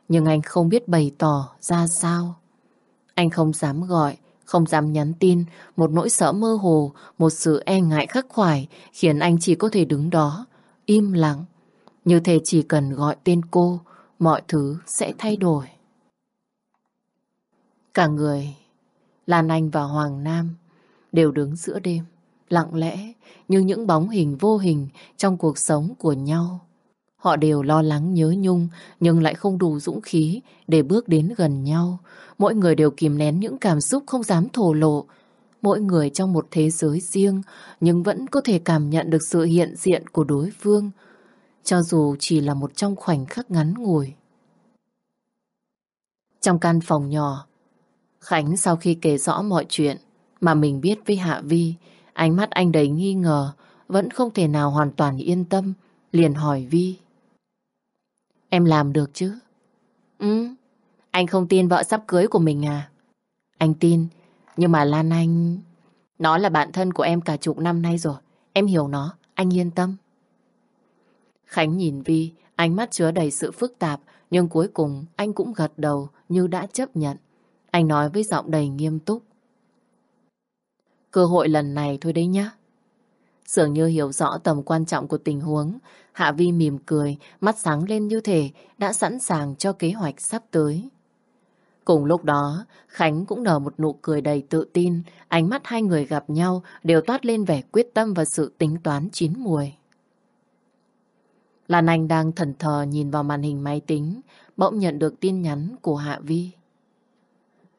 nhưng anh không biết bày tỏ ra sao. Anh không dám gọi, không dám nhắn tin, một nỗi sợ mơ hồ, một sự e ngại khắc khoải khiến anh chỉ có thể đứng đó, im lặng. Như thế chỉ cần gọi tên cô, mọi thứ sẽ thay đổi. Cả người, Lan Anh và Hoàng Nam đều đứng giữa đêm, lặng lẽ như những bóng hình vô hình trong cuộc sống của nhau. Họ đều lo lắng nhớ nhung nhưng lại không đủ dũng khí để bước đến gần nhau. Mỗi người đều kìm nén những cảm xúc không dám thổ lộ. Mỗi người trong một thế giới riêng nhưng vẫn có thể cảm nhận được sự hiện diện của đối phương cho dù chỉ là một trong khoảnh khắc ngắn ngủi. Trong căn phòng nhỏ, Khánh sau khi kể rõ mọi chuyện mà mình biết với Hạ Vi, ánh mắt anh đầy nghi ngờ, vẫn không thể nào hoàn toàn yên tâm, liền hỏi Vi. Em làm được chứ? Ừ, anh không tin vợ sắp cưới của mình à? Anh tin, nhưng mà Lan Anh... Nó là bạn thân của em cả chục năm nay rồi, em hiểu nó, anh yên tâm. Khánh nhìn Vi, ánh mắt chứa đầy sự phức tạp, nhưng cuối cùng anh cũng gật đầu như đã chấp nhận. Anh nói với giọng đầy nghiêm túc. Cơ hội lần này thôi đấy nhá. Dường như hiểu rõ tầm quan trọng của tình huống, Hạ Vi mỉm cười, mắt sáng lên như thể đã sẵn sàng cho kế hoạch sắp tới. Cùng lúc đó, Khánh cũng nở một nụ cười đầy tự tin, ánh mắt hai người gặp nhau đều toát lên vẻ quyết tâm và sự tính toán chín muồi. Lan Anh đang thần thờ nhìn vào màn hình máy tính, bỗng nhận được tin nhắn của Hạ Vi.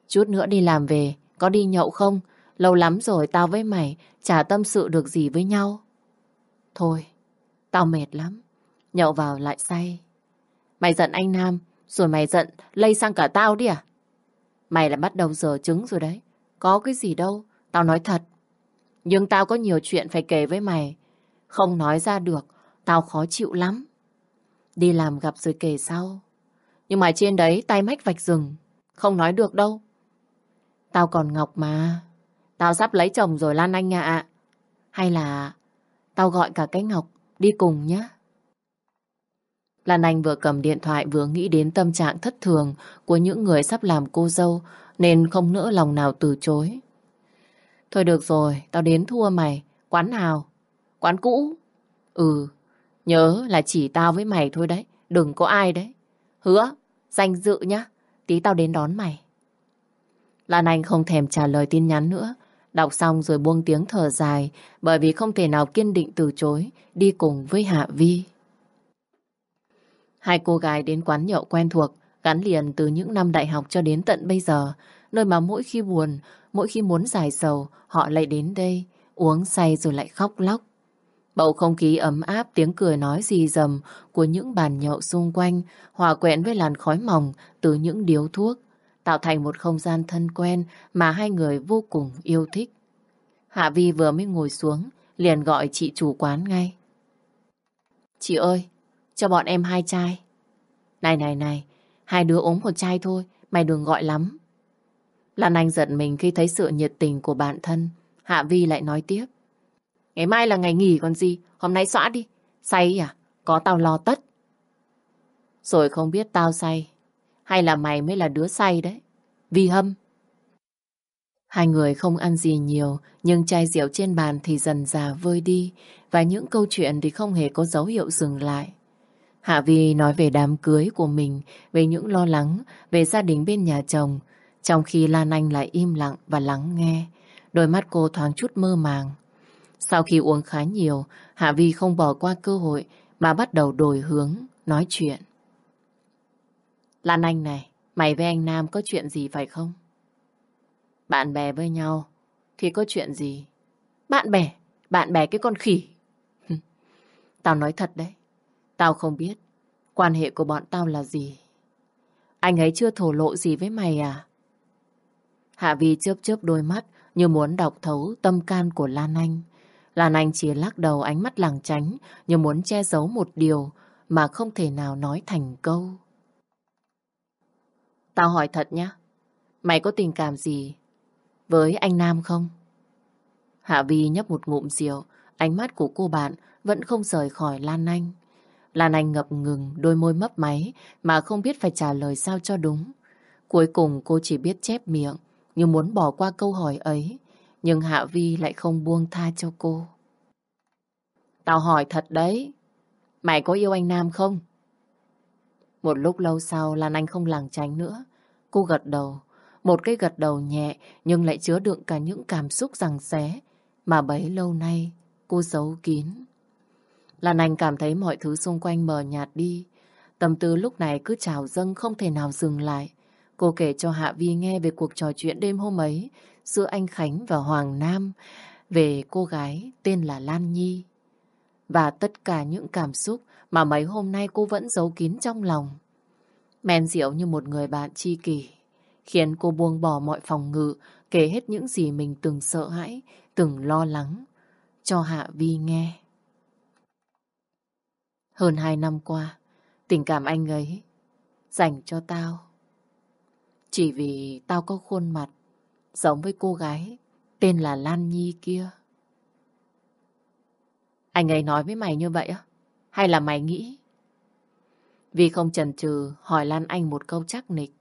Chút nữa đi làm về, có đi nhậu không? Lâu lắm rồi tao với mày chả tâm sự được gì với nhau. Thôi, tao mệt lắm. Nhậu vào lại say. Mày giận anh Nam, rồi mày giận lây sang cả tao đi à? Mày là bắt đầu giờ trứng rồi đấy. Có cái gì đâu, tao nói thật. Nhưng tao có nhiều chuyện phải kể với mày. Không nói ra được, tao khó chịu lắm. Đi làm gặp rồi kể sau. Nhưng mà trên đấy tay mách vạch rừng. Không nói được đâu. Tao còn Ngọc mà. Tao sắp lấy chồng rồi Lan Anh ạ. Hay là tao gọi cả cái Ngọc đi cùng nhé. Lan Anh vừa cầm điện thoại vừa nghĩ đến tâm trạng thất thường của những người sắp làm cô dâu nên không nỡ lòng nào từ chối. Thôi được rồi, tao đến thua mày. Quán nào? Quán cũ? Ừ, nhớ là chỉ tao với mày thôi đấy. Đừng có ai đấy. Hứa, danh dự nhá. Tí tao đến đón mày. Lan Anh không thèm trả lời tin nhắn nữa. Đọc xong rồi buông tiếng thở dài bởi vì không thể nào kiên định từ chối đi cùng với Hạ Vi. Hai cô gái đến quán nhậu quen thuộc gắn liền từ những năm đại học cho đến tận bây giờ nơi mà mỗi khi buồn, mỗi khi muốn giải sầu họ lại đến đây uống say rồi lại khóc lóc. Bầu không khí ấm áp, tiếng cười nói gì dầm của những bàn nhậu xung quanh hòa quyện với làn khói mỏng từ những điếu thuốc tạo thành một không gian thân quen mà hai người vô cùng yêu thích. Hạ Vi vừa mới ngồi xuống, liền gọi chị chủ quán ngay. Chị ơi, cho bọn em hai chai. Này này này, hai đứa uống một chai thôi, mày đừng gọi lắm. Lan Anh giận mình khi thấy sự nhiệt tình của bạn thân. Hạ Vi lại nói tiếp. Ngày mai là ngày nghỉ còn gì, hôm nay xóa đi. Say à? Có tao lo tất. Rồi không biết tao say, hay là mày mới là đứa say đấy. vì hâm. Hai người không ăn gì nhiều, nhưng chai rượu trên bàn thì dần già vơi đi, và những câu chuyện thì không hề có dấu hiệu dừng lại. Hạ Vi nói về đám cưới của mình, về những lo lắng, về gia đình bên nhà chồng, trong khi Lan Anh lại im lặng và lắng nghe, đôi mắt cô thoáng chút mơ màng. Sau khi uống khá nhiều, Hạ Vi không bỏ qua cơ hội mà bắt đầu đổi hướng, nói chuyện. Lan Anh này, mày với anh Nam có chuyện gì phải không? Bạn bè với nhau thì có chuyện gì? Bạn bè? Bạn bè cái con khỉ. *laughs* tao nói thật đấy. Tao không biết quan hệ của bọn tao là gì. Anh ấy chưa thổ lộ gì với mày à? Hạ Vi chớp chớp đôi mắt như muốn đọc thấu tâm can của Lan Anh. Lan Anh chỉ lắc đầu ánh mắt lảng tránh như muốn che giấu một điều mà không thể nào nói thành câu. Tao hỏi thật nhá, mày có tình cảm gì với anh Nam không? Hạ Vi nhấp một ngụm rượu, ánh mắt của cô bạn vẫn không rời khỏi Lan Anh. Lan Anh ngập ngừng, đôi môi mấp máy mà không biết phải trả lời sao cho đúng. Cuối cùng cô chỉ biết chép miệng, như muốn bỏ qua câu hỏi ấy. Nhưng Hạ Vi lại không buông tha cho cô. Tao hỏi thật đấy, mày có yêu anh Nam không? Một lúc lâu sau Lan Anh không làng tránh nữa. Cô gật đầu, một cái gật đầu nhẹ nhưng lại chứa đựng cả những cảm xúc rằng xé mà bấy lâu nay cô giấu kín. Lan Anh cảm thấy mọi thứ xung quanh mờ nhạt đi. Tâm tư lúc này cứ trào dâng không thể nào dừng lại. Cô kể cho Hạ Vi nghe về cuộc trò chuyện đêm hôm ấy giữa anh Khánh và Hoàng Nam về cô gái tên là Lan Nhi. Và tất cả những cảm xúc mà mấy hôm nay cô vẫn giấu kín trong lòng. Men rượu như một người bạn tri kỷ, khiến cô buông bỏ mọi phòng ngự, kể hết những gì mình từng sợ hãi, từng lo lắng, cho Hạ Vi nghe. Hơn hai năm qua, tình cảm anh ấy dành cho tao. Chỉ vì tao có khuôn mặt giống với cô gái tên là Lan Nhi kia. Anh ấy nói với mày như vậy á? Hay là mày nghĩ? Vì không chần chừ hỏi Lan Anh một câu chắc nịch.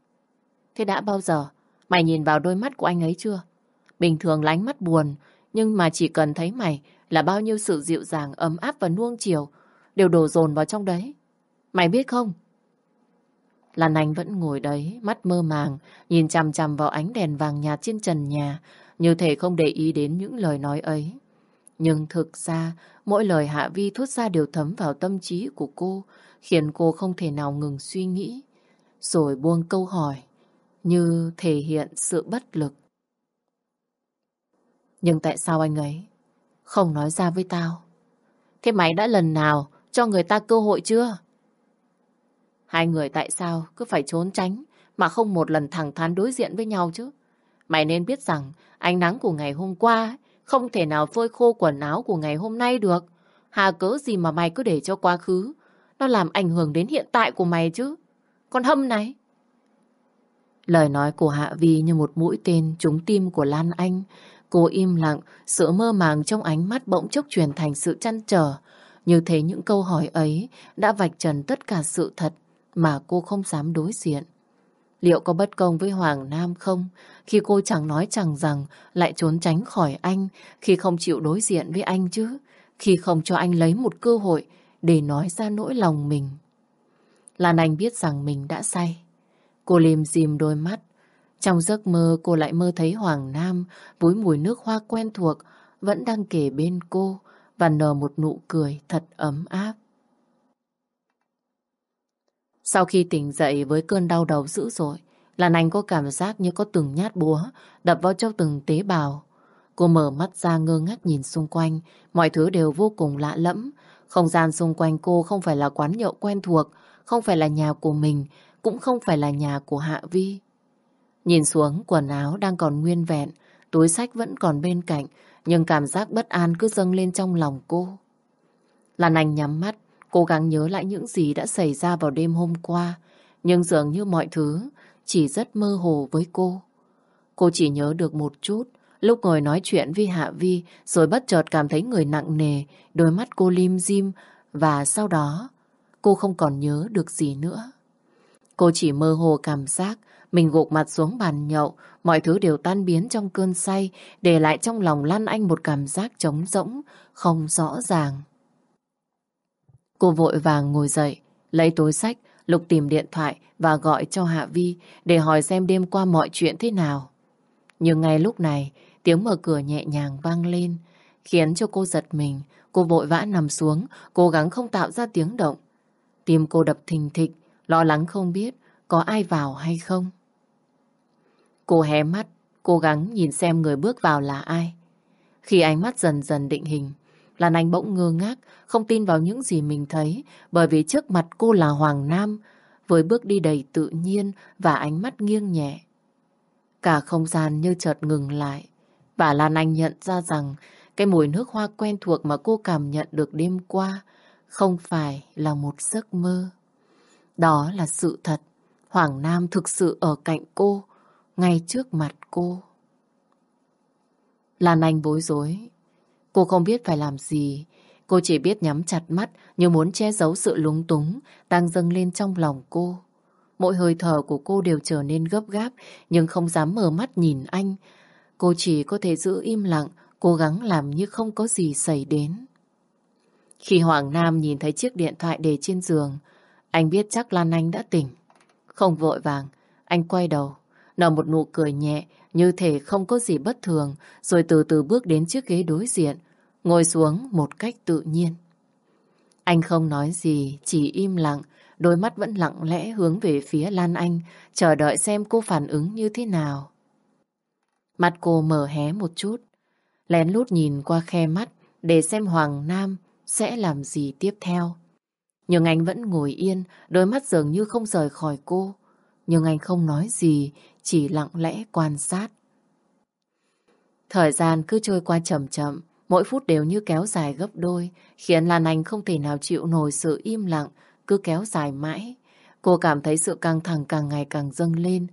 Thế đã bao giờ mày nhìn vào đôi mắt của anh ấy chưa? Bình thường lánh mắt buồn, nhưng mà chỉ cần thấy mày là bao nhiêu sự dịu dàng, ấm áp và nuông chiều đều đổ dồn vào trong đấy. Mày biết không? Lan Anh vẫn ngồi đấy, mắt mơ màng, nhìn chằm chằm vào ánh đèn vàng nhạt trên trần nhà, như thể không để ý đến những lời nói ấy. Nhưng thực ra, mỗi lời Hạ Vi thốt ra đều thấm vào tâm trí của cô, khiến cô không thể nào ngừng suy nghĩ, rồi buông câu hỏi, như thể hiện sự bất lực. Nhưng tại sao anh ấy không nói ra với tao? Thế mày đã lần nào cho người ta cơ hội chưa? Hai người tại sao cứ phải trốn tránh mà không một lần thẳng thắn đối diện với nhau chứ? Mày nên biết rằng ánh nắng của ngày hôm qua không thể nào phơi khô quần áo của ngày hôm nay được. Hà cớ gì mà mày cứ để cho quá khứ. Nó làm ảnh hưởng đến hiện tại của mày chứ. Con hâm này. Lời nói của Hạ Vi như một mũi tên trúng tim của Lan Anh. Cô im lặng, sự mơ màng trong ánh mắt bỗng chốc chuyển thành sự chăn trở. Như thế những câu hỏi ấy đã vạch trần tất cả sự thật mà cô không dám đối diện. Liệu có bất công với Hoàng Nam không? Khi cô chẳng nói chẳng rằng lại trốn tránh khỏi anh, khi không chịu đối diện với anh chứ, khi không cho anh lấy một cơ hội để nói ra nỗi lòng mình. Lan Anh biết rằng mình đã say. Cô liềm dìm đôi mắt. Trong giấc mơ cô lại mơ thấy Hoàng Nam với mùi nước hoa quen thuộc vẫn đang kể bên cô và nở một nụ cười thật ấm áp. Sau khi tỉnh dậy với cơn đau đầu dữ dội, Lan Anh có cảm giác như có từng nhát búa đập vào trong từng tế bào. Cô mở mắt ra ngơ ngác nhìn xung quanh, mọi thứ đều vô cùng lạ lẫm. Không gian xung quanh cô không phải là quán nhậu quen thuộc, không phải là nhà của mình, cũng không phải là nhà của Hạ Vi. Nhìn xuống quần áo đang còn nguyên vẹn, túi sách vẫn còn bên cạnh, nhưng cảm giác bất an cứ dâng lên trong lòng cô. Lan Anh nhắm mắt, cố gắng nhớ lại những gì đã xảy ra vào đêm hôm qua. Nhưng dường như mọi thứ chỉ rất mơ hồ với cô. Cô chỉ nhớ được một chút, lúc ngồi nói chuyện với Hạ Vi rồi bất chợt cảm thấy người nặng nề, đôi mắt cô lim dim và sau đó cô không còn nhớ được gì nữa. Cô chỉ mơ hồ cảm giác mình gục mặt xuống bàn nhậu, mọi thứ đều tan biến trong cơn say, để lại trong lòng Lan Anh một cảm giác trống rỗng, không rõ ràng. Cô vội vàng ngồi dậy, lấy túi sách, lục tìm điện thoại và gọi cho Hạ Vi để hỏi xem đêm qua mọi chuyện thế nào. Nhưng ngay lúc này, tiếng mở cửa nhẹ nhàng vang lên, khiến cho cô giật mình. Cô vội vã nằm xuống, cố gắng không tạo ra tiếng động. Tim cô đập thình thịch, lo lắng không biết có ai vào hay không. Cô hé mắt, cố gắng nhìn xem người bước vào là ai. Khi ánh mắt dần dần định hình, Lan Anh bỗng ngơ ngác, không tin vào những gì mình thấy, bởi vì trước mặt cô là Hoàng Nam, với bước đi đầy tự nhiên và ánh mắt nghiêng nhẹ. Cả không gian như chợt ngừng lại, và Lan Anh nhận ra rằng cái mùi nước hoa quen thuộc mà cô cảm nhận được đêm qua không phải là một giấc mơ. Đó là sự thật. Hoàng Nam thực sự ở cạnh cô, ngay trước mặt cô. Lan Anh bối rối. Cô không biết phải làm gì. Cô chỉ biết nhắm chặt mắt như muốn che giấu sự lúng túng đang dâng lên trong lòng cô. Mỗi hơi thở của cô đều trở nên gấp gáp nhưng không dám mở mắt nhìn anh. Cô chỉ có thể giữ im lặng, cố gắng làm như không có gì xảy đến. Khi Hoàng Nam nhìn thấy chiếc điện thoại để trên giường, anh biết chắc Lan Anh đã tỉnh. Không vội vàng, anh quay đầu, nở một nụ cười nhẹ như thể không có gì bất thường, rồi từ từ bước đến chiếc ghế đối diện, ngồi xuống một cách tự nhiên. Anh không nói gì, chỉ im lặng, đôi mắt vẫn lặng lẽ hướng về phía Lan Anh, chờ đợi xem cô phản ứng như thế nào. Mặt cô mở hé một chút, lén lút nhìn qua khe mắt để xem Hoàng Nam sẽ làm gì tiếp theo. Nhưng anh vẫn ngồi yên, đôi mắt dường như không rời khỏi cô. Nhưng anh không nói gì, chỉ lặng lẽ quan sát. Thời gian cứ trôi qua chậm chậm, mỗi phút đều như kéo dài gấp đôi, khiến Lan Anh không thể nào chịu nổi sự im lặng, cứ kéo dài mãi. Cô cảm thấy sự căng thẳng càng ngày càng dâng lên.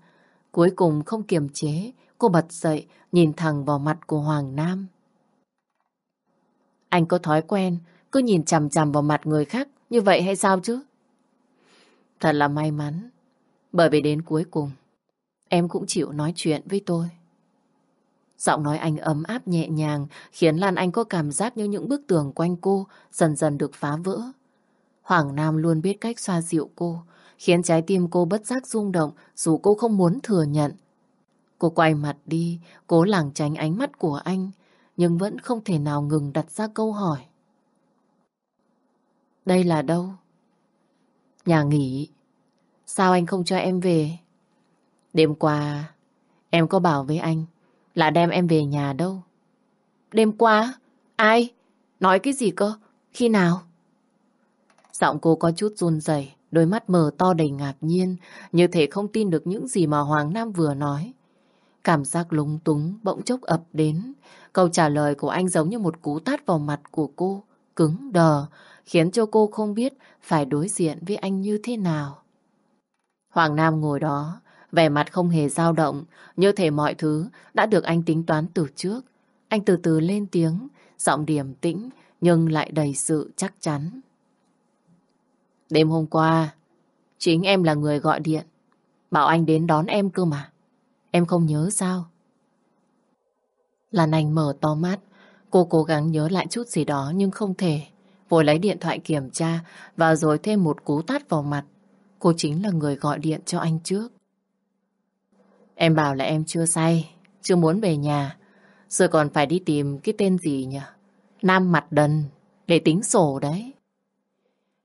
Cuối cùng không kiềm chế, cô bật dậy, nhìn thẳng vào mặt của Hoàng Nam. Anh có thói quen, cứ nhìn chằm chằm vào mặt người khác như vậy hay sao chứ? Thật là may mắn, bởi vì đến cuối cùng, em cũng chịu nói chuyện với tôi. Giọng nói anh ấm áp nhẹ nhàng khiến Lan Anh có cảm giác như những bức tường quanh cô dần dần được phá vỡ. Hoàng Nam luôn biết cách xoa dịu cô, khiến trái tim cô bất giác rung động dù cô không muốn thừa nhận. Cô quay mặt đi, cố lảng tránh ánh mắt của anh, nhưng vẫn không thể nào ngừng đặt ra câu hỏi. Đây là đâu? Nhà nghỉ. Sao anh không cho em về? Đêm qua, em có bảo với anh là đem em về nhà đâu. Đêm qua? Ai? Nói cái gì cơ? Khi nào? Giọng cô có chút run rẩy, đôi mắt mở to đầy ngạc nhiên, như thể không tin được những gì mà Hoàng Nam vừa nói. Cảm giác lúng túng bỗng chốc ập đến. Câu trả lời của anh giống như một cú tát vào mặt của cô, cứng đờ, khiến cho cô không biết phải đối diện với anh như thế nào. Hoàng Nam ngồi đó, vẻ mặt không hề dao động, như thể mọi thứ đã được anh tính toán từ trước. Anh từ từ lên tiếng, giọng điềm tĩnh nhưng lại đầy sự chắc chắn. Đêm hôm qua, chính em là người gọi điện, bảo anh đến đón em cơ mà. Em không nhớ sao? Lan Anh mở to mắt, cô cố gắng nhớ lại chút gì đó nhưng không thể. Vội lấy điện thoại kiểm tra và rồi thêm một cú tát vào mặt. Cô chính là người gọi điện cho anh trước. Em bảo là em chưa say, chưa muốn về nhà. Rồi còn phải đi tìm cái tên gì nhỉ? Nam mặt đần, để tính sổ đấy.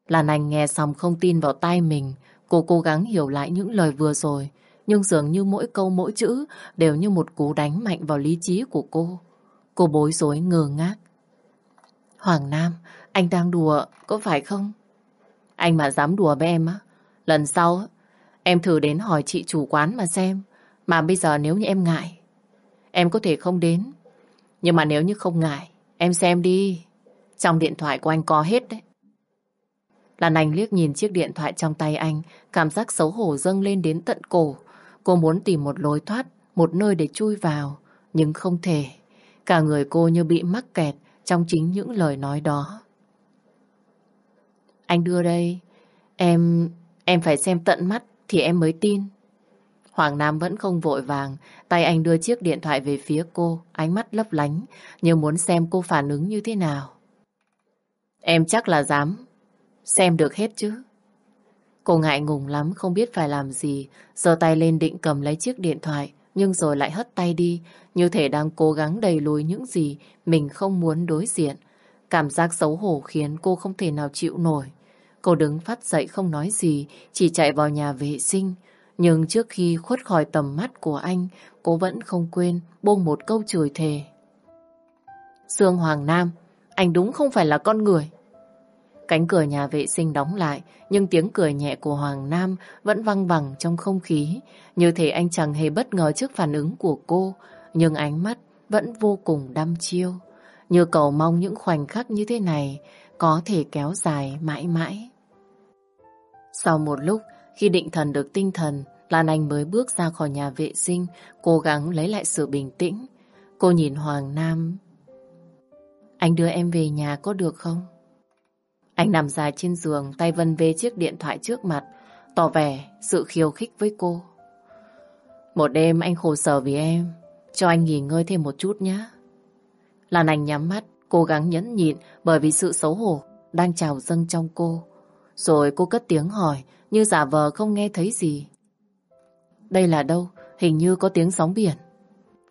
Lan Anh nghe xong không tin vào tay mình. Cô cố gắng hiểu lại những lời vừa rồi. Nhưng dường như mỗi câu mỗi chữ đều như một cú đánh mạnh vào lý trí của cô. Cô bối rối ngơ ngác. Hoàng Nam, anh đang đùa, có phải không? Anh mà dám đùa với em á, lần sau em thử đến hỏi chị chủ quán mà xem. Mà bây giờ nếu như em ngại, em có thể không đến. Nhưng mà nếu như không ngại, em xem đi. Trong điện thoại của anh có hết đấy. Lan Anh liếc nhìn chiếc điện thoại trong tay anh, cảm giác xấu hổ dâng lên đến tận cổ. Cô muốn tìm một lối thoát, một nơi để chui vào, nhưng không thể. Cả người cô như bị mắc kẹt trong chính những lời nói đó. Anh đưa đây, em, em phải xem tận mắt thì em mới tin. Hoàng Nam vẫn không vội vàng, tay anh đưa chiếc điện thoại về phía cô, ánh mắt lấp lánh, như muốn xem cô phản ứng như thế nào. Em chắc là dám xem được hết chứ. Cô ngại ngùng lắm, không biết phải làm gì, giơ tay lên định cầm lấy chiếc điện thoại, nhưng rồi lại hất tay đi, như thể đang cố gắng đẩy lùi những gì mình không muốn đối diện. Cảm giác xấu hổ khiến cô không thể nào chịu nổi. Cô đứng phát dậy không nói gì, chỉ chạy vào nhà vệ sinh. Nhưng trước khi khuất khỏi tầm mắt của anh, cô vẫn không quên buông một câu chửi thề. Sương Hoàng Nam, anh đúng không phải là con người. Cánh cửa nhà vệ sinh đóng lại, nhưng tiếng cười nhẹ của Hoàng Nam vẫn văng vẳng trong không khí. Như thể anh chẳng hề bất ngờ trước phản ứng của cô, nhưng ánh mắt vẫn vô cùng đăm chiêu. Như cầu mong những khoảnh khắc như thế này có thể kéo dài mãi mãi. Sau một lúc, khi định thần được tinh thần, Lan Anh mới bước ra khỏi nhà vệ sinh, cố gắng lấy lại sự bình tĩnh. Cô nhìn Hoàng Nam. Anh đưa em về nhà có được không? Anh nằm dài trên giường, tay vân về chiếc điện thoại trước mặt, tỏ vẻ sự khiêu khích với cô. Một đêm anh khổ sở vì em, cho anh nghỉ ngơi thêm một chút nhé. Lan Anh nhắm mắt, cố gắng nhẫn nhịn bởi vì sự xấu hổ đang trào dâng trong cô. Rồi cô cất tiếng hỏi như giả vờ không nghe thấy gì. Đây là đâu? Hình như có tiếng sóng biển.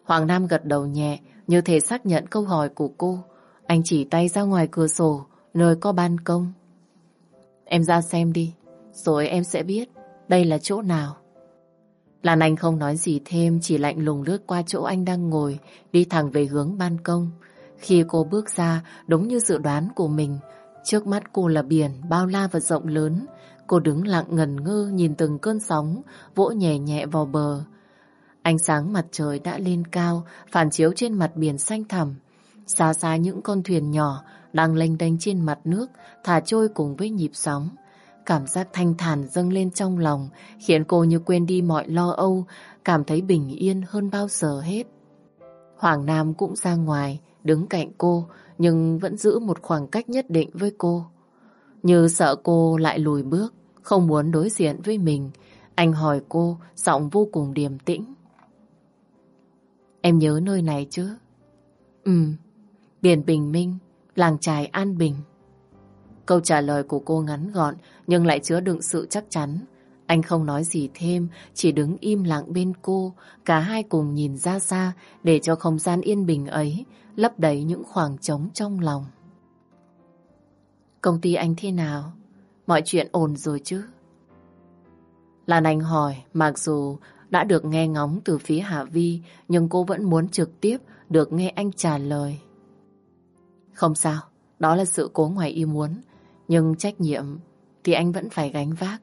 Hoàng Nam gật đầu nhẹ như thể xác nhận câu hỏi của cô. Anh chỉ tay ra ngoài cửa sổ nơi có ban công. Em ra xem đi, rồi em sẽ biết đây là chỗ nào. Lan Anh không nói gì thêm, chỉ lạnh lùng lướt qua chỗ anh đang ngồi, đi thẳng về hướng ban công. Khi cô bước ra, đúng như dự đoán của mình, trước mắt cô là biển, bao la và rộng lớn. Cô đứng lặng ngần ngơ nhìn từng cơn sóng, vỗ nhẹ nhẹ vào bờ. Ánh sáng mặt trời đã lên cao, phản chiếu trên mặt biển xanh thẳm. Xa xa những con thuyền nhỏ đang lênh đênh trên mặt nước, thả trôi cùng với nhịp sóng. Cảm giác thanh thản dâng lên trong lòng, khiến cô như quên đi mọi lo âu, cảm thấy bình yên hơn bao giờ hết. Hoàng Nam cũng ra ngoài, đứng cạnh cô, nhưng vẫn giữ một khoảng cách nhất định với cô. Như sợ cô lại lùi bước, không muốn đối diện với mình. Anh hỏi cô, giọng vô cùng điềm tĩnh. Em nhớ nơi này chứ? Ừ, biển bình minh, làng trài an bình. Câu trả lời của cô ngắn gọn nhưng lại chứa đựng sự chắc chắn. Anh không nói gì thêm, chỉ đứng im lặng bên cô, cả hai cùng nhìn ra xa để cho không gian yên bình ấy lấp đầy những khoảng trống trong lòng. Công ty anh thế nào? Mọi chuyện ổn rồi chứ? Lan Anh hỏi, mặc dù đã được nghe ngóng từ phía Hạ Vi, nhưng cô vẫn muốn trực tiếp được nghe anh trả lời. Không sao, đó là sự cố ngoài ý muốn. Nhưng trách nhiệm thì anh vẫn phải gánh vác.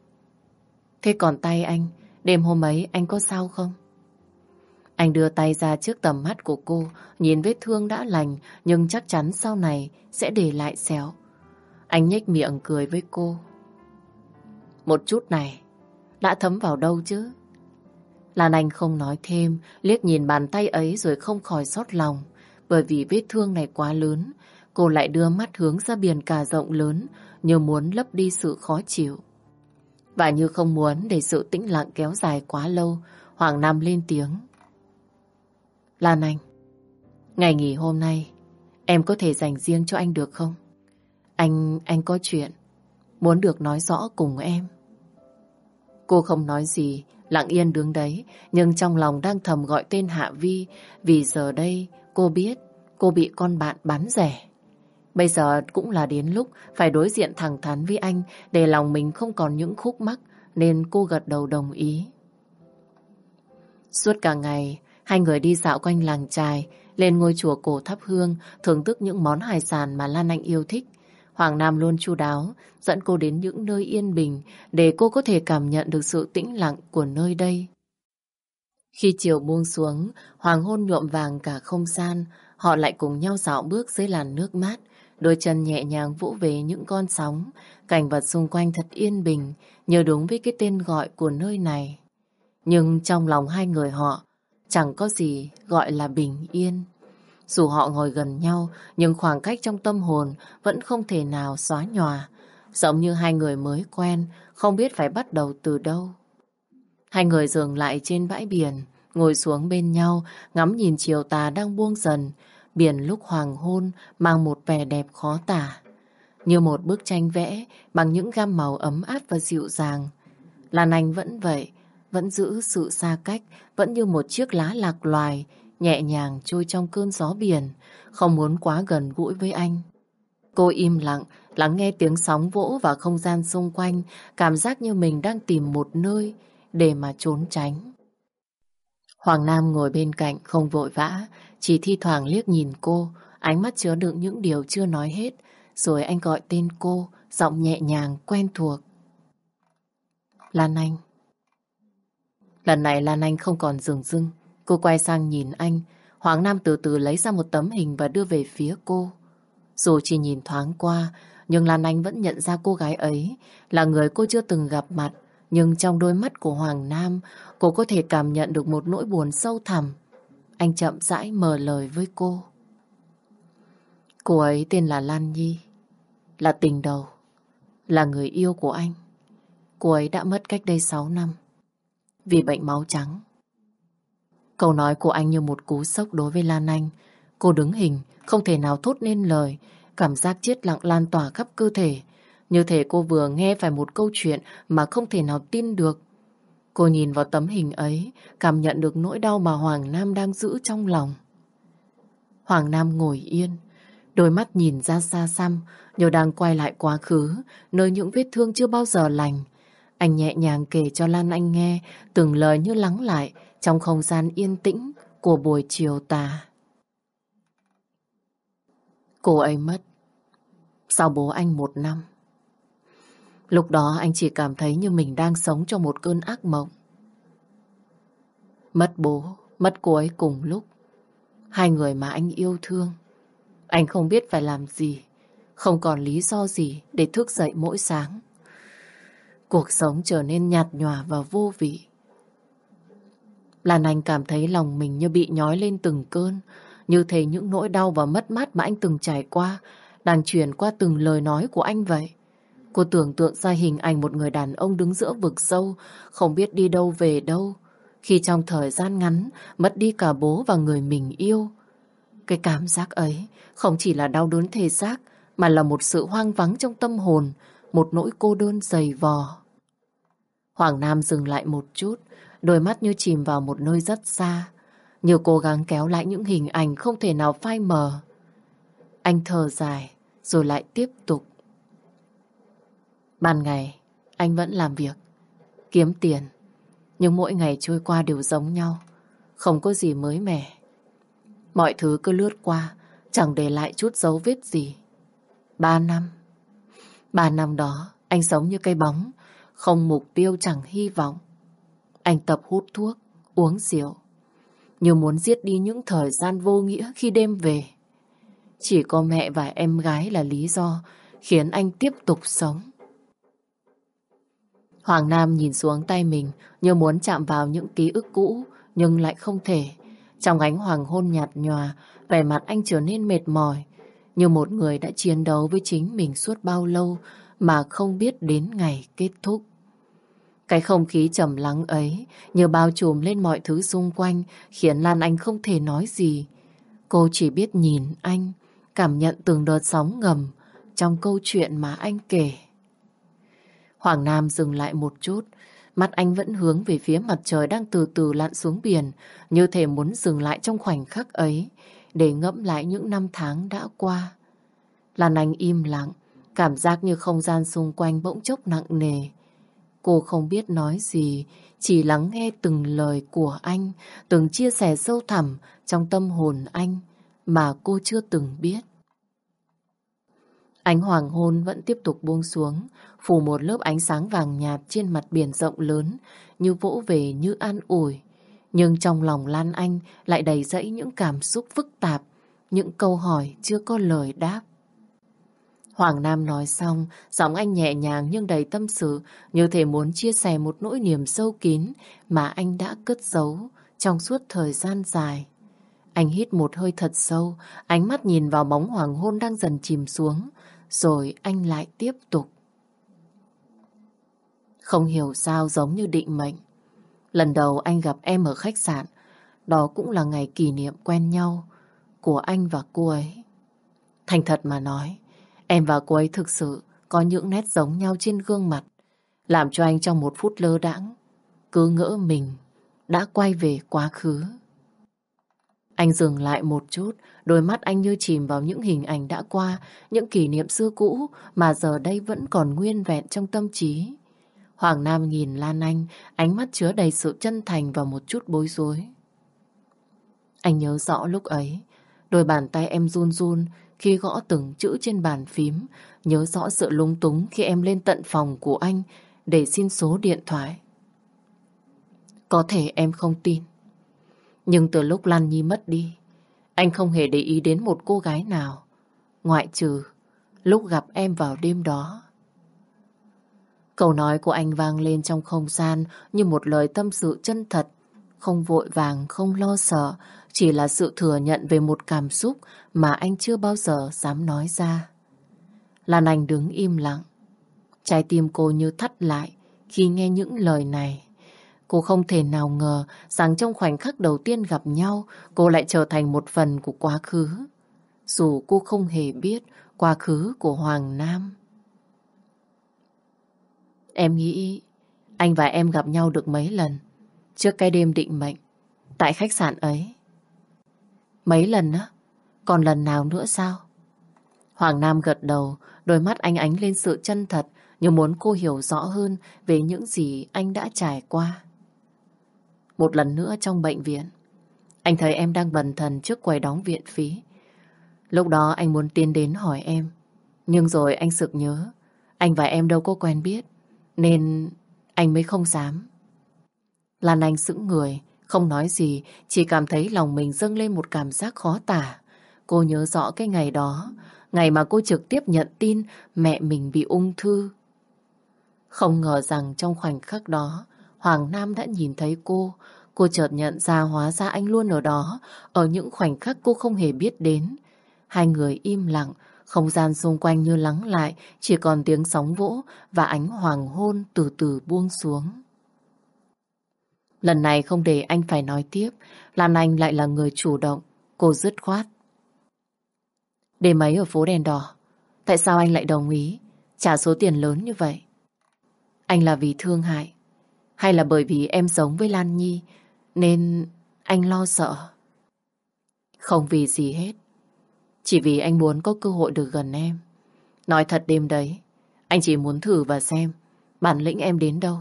Thế còn tay anh, đêm hôm ấy anh có sao không? Anh đưa tay ra trước tầm mắt của cô, nhìn vết thương đã lành, nhưng chắc chắn sau này sẽ để lại xéo. Anh nhếch miệng cười với cô. Một chút này, đã thấm vào đâu chứ? Lan Anh không nói thêm, liếc nhìn bàn tay ấy rồi không khỏi xót lòng. Bởi vì vết thương này quá lớn, cô lại đưa mắt hướng ra biển cả rộng lớn, như muốn lấp đi sự khó chịu. Và như không muốn để sự tĩnh lặng kéo dài quá lâu, Hoàng Nam lên tiếng. Lan Anh, ngày nghỉ hôm nay, em có thể dành riêng cho anh được không? Anh, anh có chuyện, muốn được nói rõ cùng em. Cô không nói gì, lặng yên đứng đấy, nhưng trong lòng đang thầm gọi tên Hạ Vi, vì giờ đây cô biết cô bị con bạn bắn rẻ. Bây giờ cũng là đến lúc phải đối diện thẳng thắn với anh để lòng mình không còn những khúc mắc nên cô gật đầu đồng ý. Suốt cả ngày, hai người đi dạo quanh làng trài, lên ngôi chùa cổ thắp hương, thưởng thức những món hải sản mà Lan Anh yêu thích. Hoàng Nam luôn chu đáo, dẫn cô đến những nơi yên bình để cô có thể cảm nhận được sự tĩnh lặng của nơi đây. Khi chiều buông xuống, hoàng hôn nhuộm vàng cả không gian, họ lại cùng nhau dạo bước dưới làn nước mát, đôi chân nhẹ nhàng vỗ về những con sóng, cảnh vật xung quanh thật yên bình, nhờ đúng với cái tên gọi của nơi này. Nhưng trong lòng hai người họ chẳng có gì gọi là bình yên. Dù họ ngồi gần nhau, nhưng khoảng cách trong tâm hồn vẫn không thể nào xóa nhòa. Giống như hai người mới quen, không biết phải bắt đầu từ đâu. Hai người dừng lại trên bãi biển, ngồi xuống bên nhau, ngắm nhìn chiều tà đang buông dần. Biển lúc hoàng hôn mang một vẻ đẹp khó tả. Như một bức tranh vẽ bằng những gam màu ấm áp và dịu dàng. Lan Anh vẫn vậy, vẫn giữ sự xa cách, vẫn như một chiếc lá lạc loài, nhẹ nhàng trôi trong cơn gió biển, không muốn quá gần gũi với anh. Cô im lặng, lắng nghe tiếng sóng vỗ và không gian xung quanh, cảm giác như mình đang tìm một nơi để mà trốn tránh. Hoàng Nam ngồi bên cạnh không vội vã, chỉ thi thoảng liếc nhìn cô, ánh mắt chứa đựng những điều chưa nói hết, rồi anh gọi tên cô, giọng nhẹ nhàng, quen thuộc. Lan Anh. Lần này Lan Anh không còn dừng dưng, cô quay sang nhìn anh, Hoàng Nam từ từ lấy ra một tấm hình và đưa về phía cô. Dù chỉ nhìn thoáng qua, nhưng Lan Anh vẫn nhận ra cô gái ấy là người cô chưa từng gặp mặt. Nhưng trong đôi mắt của Hoàng Nam, cô có thể cảm nhận được một nỗi buồn sâu thẳm. Anh chậm rãi mở lời với cô. Cô ấy tên là Lan Nhi, là tình đầu, là người yêu của anh. Cô ấy đã mất cách đây 6 năm, vì bệnh máu trắng. Câu nói của anh như một cú sốc đối với Lan Anh. Cô đứng hình, không thể nào thốt nên lời, cảm giác chết lặng lan tỏa khắp cơ thể. Như thể cô vừa nghe phải một câu chuyện mà không thể nào tin được. Cô nhìn vào tấm hình ấy, cảm nhận được nỗi đau mà Hoàng Nam đang giữ trong lòng. Hoàng Nam ngồi yên, đôi mắt nhìn ra xa xăm, như đang quay lại quá khứ, nơi những vết thương chưa bao giờ lành. Anh nhẹ nhàng kể cho Lan Anh nghe, từng lời như lắng lại trong không gian yên tĩnh của buổi chiều tà. Cô ấy mất sau bố anh một năm. Lúc đó anh chỉ cảm thấy như mình đang sống trong một cơn ác mộng. Mất bố, mất cô ấy cùng lúc. Hai người mà anh yêu thương. Anh không biết phải làm gì, không còn lý do gì để thức dậy mỗi sáng. Cuộc sống trở nên nhạt nhòa và vô vị. Lan Anh cảm thấy lòng mình như bị nhói lên từng cơn, như thể những nỗi đau và mất mát mà anh từng trải qua đang truyền qua từng lời nói của anh vậy. Cô tưởng tượng ra hình ảnh một người đàn ông đứng giữa vực sâu, không biết đi đâu về đâu, khi trong thời gian ngắn mất đi cả bố và người mình yêu. Cái cảm giác ấy không chỉ là đau đớn thể xác, mà là một sự hoang vắng trong tâm hồn, một nỗi cô đơn dày vò. Hoàng Nam dừng lại một chút, đôi mắt như chìm vào một nơi rất xa, như cố gắng kéo lại những hình ảnh không thể nào phai mờ. Anh thở dài, rồi lại tiếp tục. Ban ngày, anh vẫn làm việc, kiếm tiền, nhưng mỗi ngày trôi qua đều giống nhau, không có gì mới mẻ. Mọi thứ cứ lướt qua, chẳng để lại chút dấu vết gì. Ba năm. Ba năm đó, anh sống như cây bóng, không mục tiêu chẳng hy vọng. Anh tập hút thuốc, uống rượu, như muốn giết đi những thời gian vô nghĩa khi đêm về. Chỉ có mẹ và em gái là lý do khiến anh tiếp tục sống. Hoàng Nam nhìn xuống tay mình như muốn chạm vào những ký ức cũ nhưng lại không thể. Trong ánh hoàng hôn nhạt nhòa, vẻ mặt anh trở nên mệt mỏi như một người đã chiến đấu với chính mình suốt bao lâu mà không biết đến ngày kết thúc. Cái không khí trầm lắng ấy như bao trùm lên mọi thứ xung quanh khiến Lan Anh không thể nói gì. Cô chỉ biết nhìn anh, cảm nhận từng đợt sóng ngầm trong câu chuyện mà anh kể. Hoàng Nam dừng lại một chút, mắt anh vẫn hướng về phía mặt trời đang từ từ lặn xuống biển, như thể muốn dừng lại trong khoảnh khắc ấy, để ngẫm lại những năm tháng đã qua. Lan Anh im lặng, cảm giác như không gian xung quanh bỗng chốc nặng nề. Cô không biết nói gì, chỉ lắng nghe từng lời của anh, từng chia sẻ sâu thẳm trong tâm hồn anh mà cô chưa từng biết. Ánh hoàng hôn vẫn tiếp tục buông xuống, phủ một lớp ánh sáng vàng nhạt trên mặt biển rộng lớn, như vỗ về như an ủi. Nhưng trong lòng Lan Anh lại đầy dẫy những cảm xúc phức tạp, những câu hỏi chưa có lời đáp. Hoàng Nam nói xong, giọng anh nhẹ nhàng nhưng đầy tâm sự, như thể muốn chia sẻ một nỗi niềm sâu kín mà anh đã cất giấu trong suốt thời gian dài. Anh hít một hơi thật sâu, ánh mắt nhìn vào bóng hoàng hôn đang dần chìm xuống, rồi anh lại tiếp tục. Không hiểu sao giống như định mệnh. Lần đầu anh gặp em ở khách sạn, đó cũng là ngày kỷ niệm quen nhau của anh và cô ấy. Thành thật mà nói, em và cô ấy thực sự có những nét giống nhau trên gương mặt, làm cho anh trong một phút lơ đãng cứ ngỡ mình đã quay về quá khứ. Anh dừng lại một chút, đôi mắt anh như chìm vào những hình ảnh đã qua, những kỷ niệm xưa cũ mà giờ đây vẫn còn nguyên vẹn trong tâm trí. Hoàng Nam nhìn Lan Anh, ánh mắt chứa đầy sự chân thành và một chút bối rối. Anh nhớ rõ lúc ấy, đôi bàn tay em run run khi gõ từng chữ trên bàn phím, nhớ rõ sự lung túng khi em lên tận phòng của anh để xin số điện thoại. Có thể em không tin, nhưng từ lúc Lan Nhi mất đi, anh không hề để ý đến một cô gái nào, ngoại trừ lúc gặp em vào đêm đó. Câu nói của anh vang lên trong không gian như một lời tâm sự chân thật, không vội vàng, không lo sợ, chỉ là sự thừa nhận về một cảm xúc mà anh chưa bao giờ dám nói ra. Lan Anh đứng im lặng. Trái tim cô như thắt lại khi nghe những lời này. Cô không thể nào ngờ rằng trong khoảnh khắc đầu tiên gặp nhau, cô lại trở thành một phần của quá khứ. Dù cô không hề biết quá khứ của Hoàng Nam. Em nghĩ anh và em gặp nhau được mấy lần trước cái đêm định mệnh tại khách sạn ấy. Mấy lần á? Còn lần nào nữa sao? Hoàng Nam gật đầu, đôi mắt anh ánh lên sự chân thật như muốn cô hiểu rõ hơn về những gì anh đã trải qua. Một lần nữa trong bệnh viện, anh thấy em đang bần thần trước quầy đóng viện phí. Lúc đó anh muốn tiến đến hỏi em, nhưng rồi anh sực nhớ, anh và em đâu có quen biết, nên anh mới không dám. Lan Anh sững người, không nói gì, chỉ cảm thấy lòng mình dâng lên một cảm giác khó tả. Cô nhớ rõ cái ngày đó, ngày mà cô trực tiếp nhận tin mẹ mình bị ung thư. Không ngờ rằng trong khoảnh khắc đó, Hoàng Nam đã nhìn thấy cô. Cô chợt nhận ra hóa ra anh luôn ở đó, ở những khoảnh khắc cô không hề biết đến. Hai người im lặng, không gian xung quanh như lắng lại, chỉ còn tiếng sóng vỗ và ánh hoàng hôn từ từ buông xuống. Lần này không để anh phải nói tiếp, Lan Anh lại là người chủ động, cô dứt khoát. Đêm ấy ở phố đèn đỏ, tại sao anh lại đồng ý trả số tiền lớn như vậy? Anh là vì thương hại, hay là bởi vì em giống với Lan Nhi nên anh lo sợ? Không vì gì hết, chỉ vì anh muốn có cơ hội được gần em. Nói thật đêm đấy, anh chỉ muốn thử và xem bản lĩnh em đến đâu.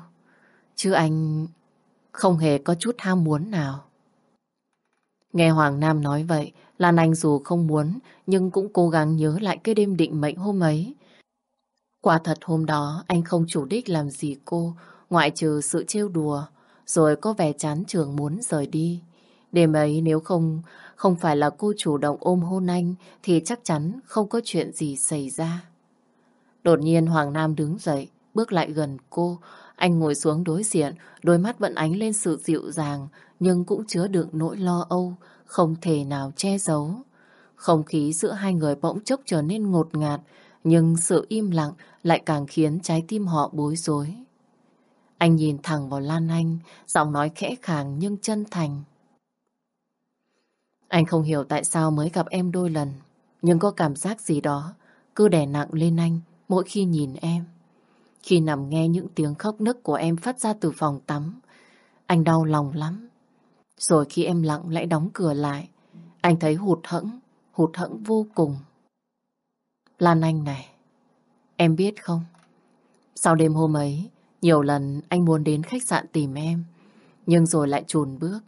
Chứ anh không hề có chút ham muốn nào. Nghe Hoàng Nam nói vậy, Lan Anh dù không muốn, nhưng cũng cố gắng nhớ lại cái đêm định mệnh hôm ấy. Quả thật hôm đó, anh không chủ đích làm gì cô, ngoại trừ sự trêu đùa, rồi có vẻ chán trường muốn rời đi. Đêm ấy nếu không không phải là cô chủ động ôm hôn anh, thì chắc chắn không có chuyện gì xảy ra. Đột nhiên Hoàng Nam đứng dậy, bước lại gần cô, anh ngồi xuống đối diện, đôi mắt vẫn ánh lên sự dịu dàng, nhưng cũng chứa đựng nỗi lo âu, không thể nào che giấu. Không khí giữa hai người bỗng chốc trở nên ngột ngạt, nhưng sự im lặng lại càng khiến trái tim họ bối rối. Anh nhìn thẳng vào Lan Anh, giọng nói khẽ khàng nhưng chân thành. Anh không hiểu tại sao mới gặp em đôi lần, nhưng có cảm giác gì đó cứ đè nặng lên anh mỗi khi nhìn em. Khi nằm nghe những tiếng khóc nức của em phát ra từ phòng tắm, anh đau lòng lắm. Rồi khi em lặng lẽ đóng cửa lại, anh thấy hụt hẫng, hụt hẫng vô cùng. Lan Anh này, em biết không? Sau đêm hôm ấy, nhiều lần anh muốn đến khách sạn tìm em, nhưng rồi lại chùn bước.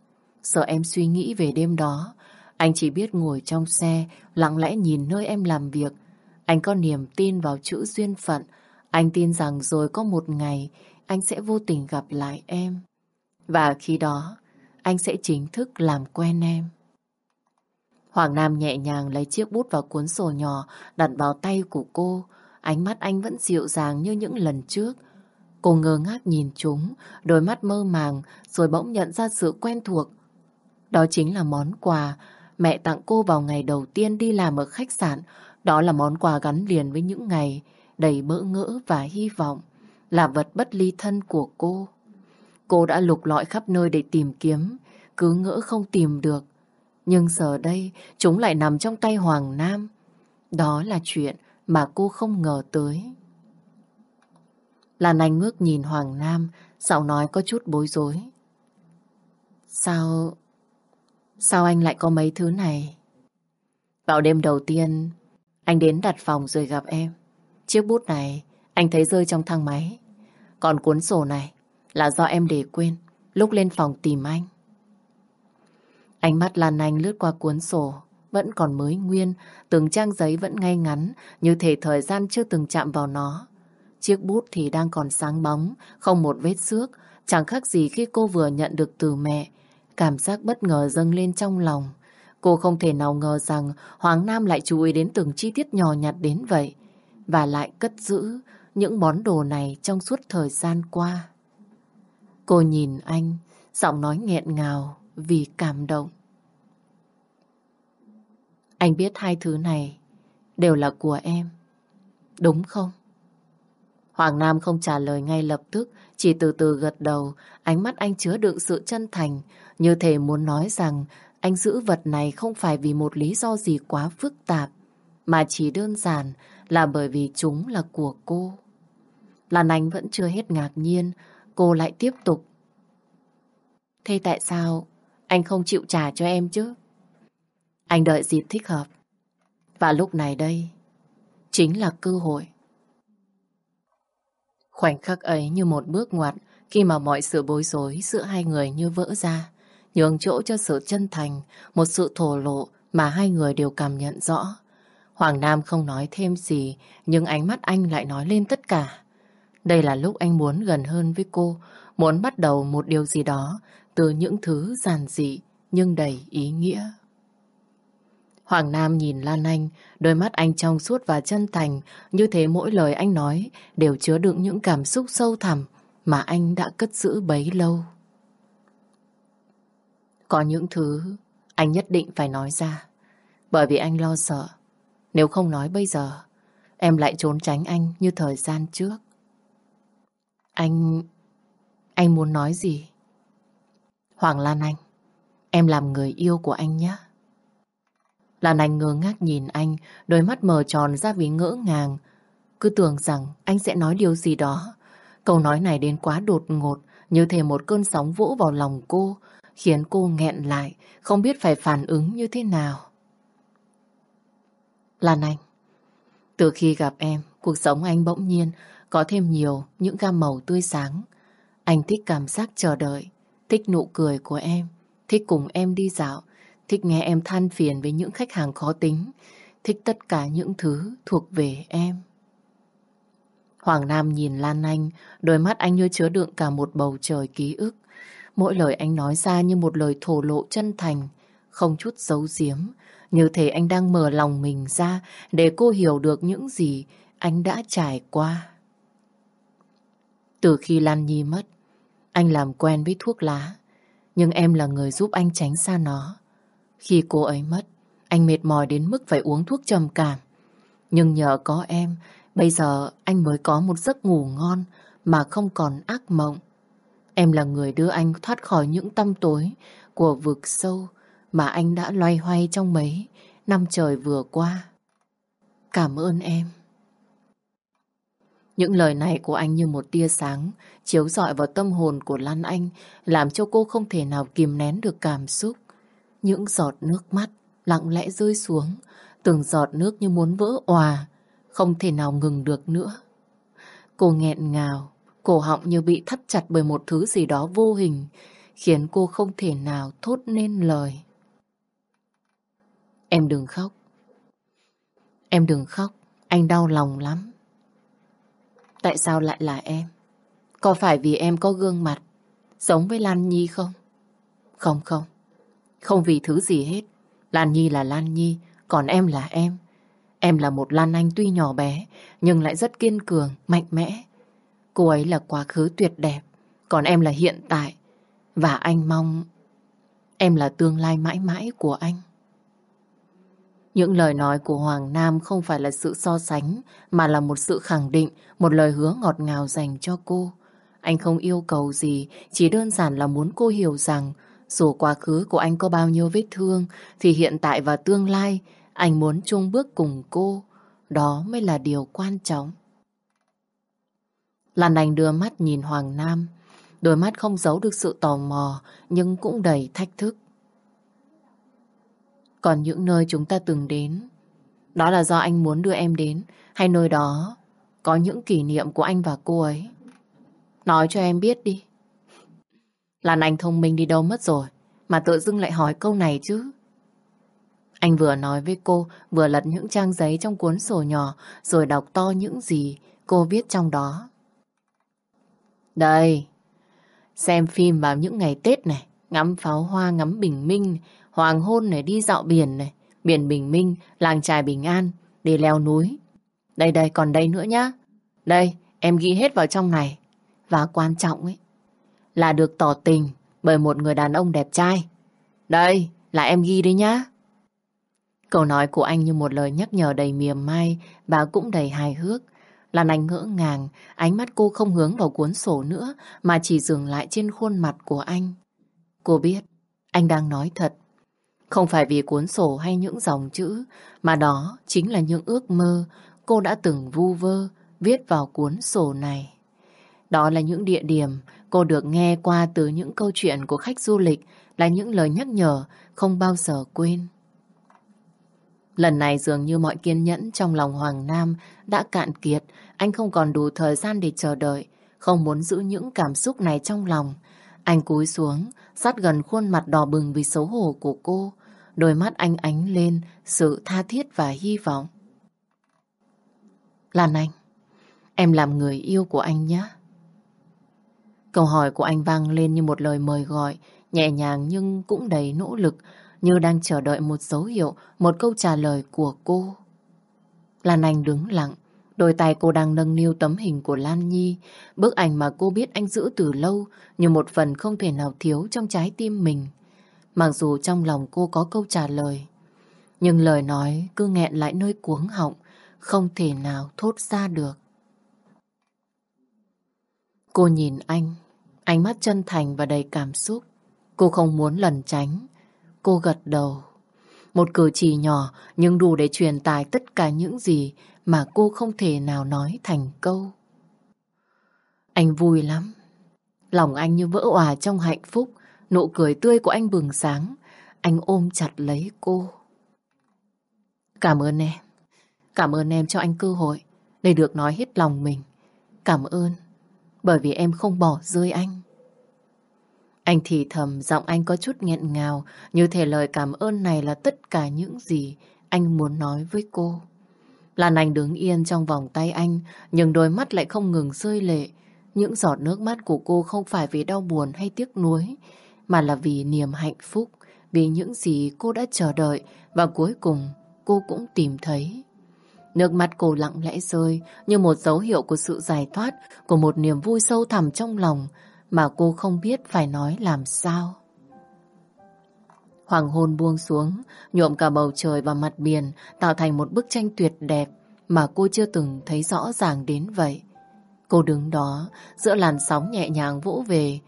Sợ em suy nghĩ về đêm đó, anh chỉ biết ngồi trong xe, lặng lẽ nhìn nơi em làm việc. Anh có niềm tin vào chữ duyên phận, anh tin rằng rồi có một ngày anh sẽ vô tình gặp lại em. Và khi đó, anh sẽ chính thức làm quen em. Hoàng Nam nhẹ nhàng lấy chiếc bút và cuốn sổ nhỏ đặt vào tay của cô. Ánh mắt anh vẫn dịu dàng như những lần trước. Cô ngơ ngác nhìn chúng, đôi mắt mơ màng, rồi bỗng nhận ra sự quen thuộc. Đó chính là món quà mẹ tặng cô vào ngày đầu tiên đi làm ở khách sạn. Đó là món quà gắn liền với những ngày đầy bỡ ngỡ và hy vọng, là vật bất ly thân của cô. Cô đã lục lọi khắp nơi để tìm kiếm, cứ ngỡ không tìm được. Nhưng giờ đây, chúng lại nằm trong tay Hoàng Nam. Đó là chuyện mà cô không ngờ tới. Lan Anh ngước nhìn Hoàng Nam, giọng nói có chút bối rối. Sao... Sao anh lại có mấy thứ này? Vào đêm đầu tiên, anh đến đặt phòng rồi gặp em. Chiếc bút này anh thấy rơi trong thang máy. Còn cuốn sổ này là do em để quên lúc lên phòng tìm anh. Ánh mắt Lan Anh lướt qua cuốn sổ, vẫn còn mới nguyên, từng trang giấy vẫn ngay ngắn, như thể thời gian chưa từng chạm vào nó. Chiếc bút thì đang còn sáng bóng, không một vết xước, chẳng khác gì khi cô vừa nhận được từ mẹ. Cảm giác bất ngờ dâng lên trong lòng. Cô không thể nào ngờ rằng Hoàng Nam lại chú ý đến từng chi tiết nhỏ nhặt đến vậy và lại cất giữ những món đồ này trong suốt thời gian qua. Cô nhìn anh, giọng nói nghẹn ngào vì cảm động. Anh biết hai thứ này đều là của em, đúng không? Hoàng Nam không trả lời ngay lập tức, chỉ từ từ gật đầu, ánh mắt anh chứa đựng sự chân thành, như thể muốn nói rằng anh giữ vật này không phải vì một lý do gì quá phức tạp, mà chỉ đơn giản là bởi vì chúng là của cô. Lan Anh vẫn chưa hết ngạc nhiên, cô lại tiếp tục. Thế tại sao anh không chịu trả cho em chứ? Anh đợi dịp thích hợp. Và lúc này đây, chính là cơ hội. Khoảnh khắc ấy như một bước ngoặt khi mà mọi sự bối rối giữa hai người như vỡ ra, nhường chỗ cho sự chân thành, một sự thổ lộ mà hai người đều cảm nhận rõ. Hoàng Nam không nói thêm gì, nhưng ánh mắt anh lại nói lên tất cả. Đây là lúc anh muốn gần hơn với cô, muốn bắt đầu một điều gì đó từ những thứ giản dị nhưng đầy ý nghĩa. Hoàng Nam nhìn Lan Anh, đôi mắt anh trong suốt và chân thành, như thế mỗi lời anh nói đều chứa đựng những cảm xúc sâu thẳm mà anh đã cất giữ bấy lâu. Có những thứ anh nhất định phải nói ra, bởi vì anh lo sợ. Nếu không nói bây giờ, em lại trốn tránh anh như thời gian trước. Anh... anh muốn nói gì? Hoàng Lan Anh, em làm người yêu của anh nhé. Lan Anh ngơ ngác nhìn anh, đôi mắt mở tròn ra vì ngỡ ngàng. Cứ tưởng rằng anh sẽ nói điều gì đó. Câu nói này đến quá đột ngột, như thể một cơn sóng vỗ vào lòng cô, khiến cô nghẹn lại, không biết phải phản ứng như thế nào. Lan Anh, từ khi gặp em, cuộc sống anh bỗng nhiên có thêm nhiều những gam màu tươi sáng. Anh thích cảm giác chờ đợi, thích nụ cười của em, thích cùng em đi dạo, thích nghe em than phiền với những khách hàng khó tính, thích tất cả những thứ thuộc về em. Hoàng Nam nhìn Lan Anh, đôi mắt anh như chứa đựng cả một bầu trời ký ức. Mỗi lời anh nói ra như một lời thổ lộ chân thành, không chút giấu giếm, như thế anh đang mở lòng mình ra để cô hiểu được những gì anh đã trải qua. Từ khi Lan Nhi mất, anh làm quen với thuốc lá, nhưng em là người giúp anh tránh xa nó. Khi cô ấy mất, anh mệt mỏi đến mức phải uống thuốc trầm cảm. Nhưng nhờ có em, bây giờ anh mới có một giấc ngủ ngon mà không còn ác mộng. Em là người đưa anh thoát khỏi những tâm tối của vực sâu mà anh đã loay hoay trong mấy năm trời vừa qua. Cảm ơn em. Những lời này của anh như một tia sáng chiếu rọi vào tâm hồn của Lan Anh, làm cho cô không thể nào kìm nén được cảm xúc. Những giọt nước mắt lặng lẽ rơi xuống, từng giọt nước như muốn vỡ òa, không thể nào ngừng được nữa. Cô nghẹn ngào, cổ họng như bị thắt chặt bởi một thứ gì đó vô hình, khiến cô không thể nào thốt nên lời. Em đừng khóc. Em đừng khóc, anh đau lòng lắm. Tại sao lại là em? Có phải vì em có gương mặt giống với Lan Nhi không? Không không, không vì thứ gì hết. Lan Nhi là Lan Nhi, còn em là em. Em là một Lan Anh tuy nhỏ bé, nhưng lại rất kiên cường, mạnh mẽ. Cô ấy là quá khứ tuyệt đẹp, còn em là hiện tại. Và anh mong em là tương lai mãi mãi của anh. Những lời nói của Hoàng Nam không phải là sự so sánh, mà là một sự khẳng định, một lời hứa ngọt ngào dành cho cô. Anh không yêu cầu gì, chỉ đơn giản là muốn cô hiểu rằng dù quá khứ của anh có bao nhiêu vết thương, thì hiện tại và tương lai anh muốn chung bước cùng cô. Đó mới là điều quan trọng. Lan Anh đưa mắt nhìn Hoàng Nam. Đôi mắt không giấu được sự tò mò, nhưng cũng đầy thách thức. Còn những nơi chúng ta từng đến, đó là do anh muốn đưa em đến, hay nơi đó có những kỷ niệm của anh và cô ấy. Nói cho em biết đi. Lan Anh thông minh đi đâu mất rồi, mà tự dưng lại hỏi câu này chứ. Anh vừa nói với cô, vừa lật những trang giấy trong cuốn sổ nhỏ, rồi đọc to những gì cô viết trong đó. Đây, xem phim vào những ngày Tết này, ngắm pháo hoa, ngắm bình minh, hoàng hôn này, đi dạo biển này, biển bình minh, làng trài bình an, đi leo núi. Đây đây, còn đây nữa nhá. Đây, em ghi hết vào trong này. Và quan trọng ấy, là được tỏ tình bởi một người đàn ông đẹp trai. Đây, là em ghi đi nhá. Câu nói của anh như một lời nhắc nhở đầy miềm mai và cũng đầy hài hước. Lan Anh ngỡ ngàng, ánh mắt cô không hướng vào cuốn sổ nữa mà chỉ dừng lại trên khuôn mặt của anh. Cô biết, anh đang nói thật. Không phải vì cuốn sổ hay những dòng chữ, mà đó chính là những ước mơ cô đã từng vu vơ viết vào cuốn sổ này. Đó là những địa điểm cô được nghe qua từ những câu chuyện của khách du lịch, là những lời nhắc nhở không bao giờ quên. Lần này dường như mọi kiên nhẫn trong lòng Hoàng Nam đã cạn kiệt, anh không còn đủ thời gian để chờ đợi, không muốn giữ những cảm xúc này trong lòng. Anh cúi xuống, sát gần khuôn mặt đỏ bừng vì xấu hổ của cô, đôi mắt anh ánh lên sự tha thiết và hy vọng. Lan Anh, em làm người yêu của anh nhé. Câu hỏi của anh vang lên như một lời mời gọi, nhẹ nhàng nhưng cũng đầy nỗ lực, như đang chờ đợi một dấu hiệu, một câu trả lời của cô. Lan Anh đứng lặng, đôi tay cô đang nâng niu tấm hình của Lan Nhi, bức ảnh mà cô biết anh giữ từ lâu như một phần không thể nào thiếu trong trái tim mình. Mặc dù trong lòng cô có câu trả lời, nhưng lời nói cứ nghẹn lại nơi cuống họng, không thể nào thốt ra được. Cô nhìn anh, ánh mắt chân thành và đầy cảm xúc. Cô không muốn lẩn tránh, Cô gật đầu. Một cử chỉ nhỏ nhưng đủ để truyền tải tất cả những gì mà cô không thể nào nói thành câu. Anh vui lắm. Lòng anh như vỡ òa trong hạnh phúc, nụ cười tươi của anh bừng sáng. Anh ôm chặt lấy cô. Cảm ơn em. Cảm ơn em cho anh cơ hội để được nói hết lòng mình. Cảm ơn bởi vì em không bỏ rơi anh. Anh thì thầm, giọng anh có chút nghẹn ngào, như thể lời cảm ơn này là tất cả những gì anh muốn nói với cô. Lan Anh đứng yên trong vòng tay anh, nhưng đôi mắt lại không ngừng rơi lệ. Những giọt nước mắt của cô không phải vì đau buồn hay tiếc nuối, mà là vì niềm hạnh phúc, vì những gì cô đã chờ đợi và cuối cùng cô cũng tìm thấy. Nước mắt cô lặng lẽ rơi như một dấu hiệu của sự giải thoát, của một niềm vui sâu thẳm trong lòng, mà cô không biết phải nói làm sao. Hoàng hôn buông xuống, nhuộm cả bầu trời và mặt biển, tạo thành một bức tranh tuyệt đẹp mà cô chưa từng thấy rõ ràng đến vậy. Cô đứng đó, giữa làn sóng nhẹ nhàng vỗ về.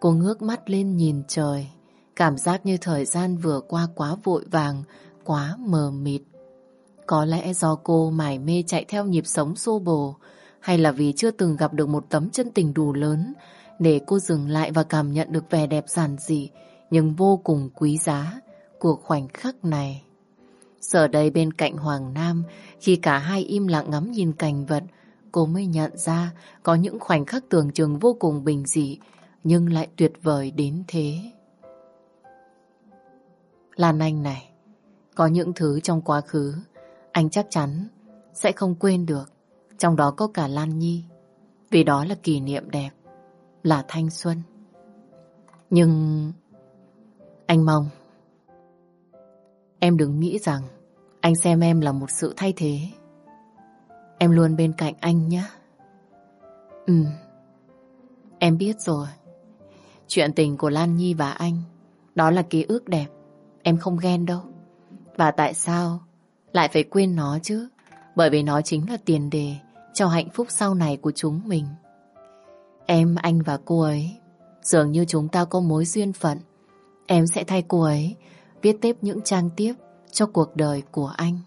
Cô ngước mắt lên nhìn trời, cảm giác như thời gian vừa qua quá vội vàng, quá mờ mịt. Có lẽ do cô mải mê chạy theo nhịp sống xô bồ, hay là vì chưa từng gặp được một tấm chân tình đủ lớn để cô dừng lại và cảm nhận được vẻ đẹp giản dị nhưng vô cùng quý giá của khoảnh khắc này. Giờ đây bên cạnh Hoàng Nam, khi cả hai im lặng ngắm nhìn cảnh vật, cô mới nhận ra có những khoảnh khắc tưởng chừng vô cùng bình dị, nhưng lại tuyệt vời đến thế. Lan Anh này, có những thứ trong quá khứ, anh chắc chắn sẽ không quên được, trong đó có cả Lan Nhi, vì đó là kỷ niệm đẹp là thanh xuân. Nhưng anh mong Em đừng nghĩ rằng anh xem em là một sự thay thế. Em luôn bên cạnh anh nhé. Ừ, em biết rồi. Chuyện tình của Lan Nhi và anh, đó là ký ức đẹp. Em không ghen đâu. Và tại sao lại phải quên nó chứ? Bởi vì nó chính là tiền đề cho hạnh phúc sau này của chúng mình. Em, anh và cô ấy, dường như chúng ta có mối duyên phận. Em sẽ thay cô ấy viết tiếp những trang tiếp cho cuộc đời của anh.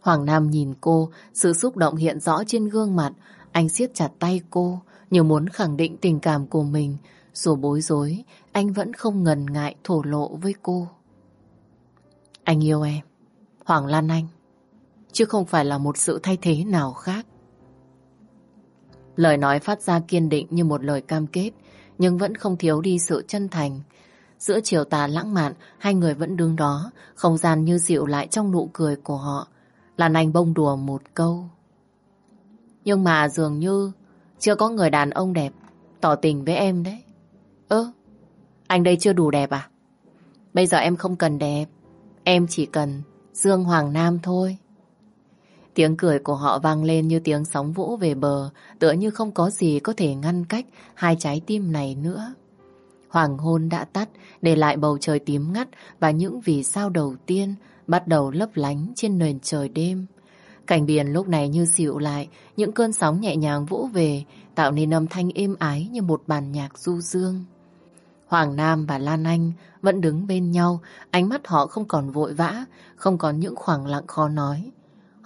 Hoàng Nam nhìn cô, sự xúc động hiện rõ trên gương mặt. Anh siết chặt tay cô, như muốn khẳng định tình cảm của mình. Dù bối rối, anh vẫn không ngần ngại thổ lộ với cô. Anh yêu em, Hoàng Lan Anh, chứ không phải là một sự thay thế nào khác. Lời nói phát ra kiên định như một lời cam kết, nhưng vẫn không thiếu đi sự chân thành. Giữa chiều tà lãng mạn, hai người vẫn đứng đó, không gian như dịu lại trong nụ cười của họ. Lan Anh bông đùa một câu. Nhưng mà dường như chưa có người đàn ông đẹp tỏ tình với em đấy. Ơ, anh đây chưa đủ đẹp à? Bây giờ em không cần đẹp, em chỉ cần Dương Hoàng Nam thôi. Tiếng cười của họ vang lên như tiếng sóng vỗ về bờ, tựa như không có gì có thể ngăn cách hai trái tim này nữa. Hoàng hôn đã tắt, để lại bầu trời tím ngắt và những vì sao đầu tiên bắt đầu lấp lánh trên nền trời đêm. Cảnh biển lúc này như dịu lại, những cơn sóng nhẹ nhàng vỗ về, tạo nên âm thanh êm ái như một bản nhạc du dương. Hoàng Nam và Lan Anh vẫn đứng bên nhau, ánh mắt họ không còn vội vã, không còn những khoảng lặng khó nói.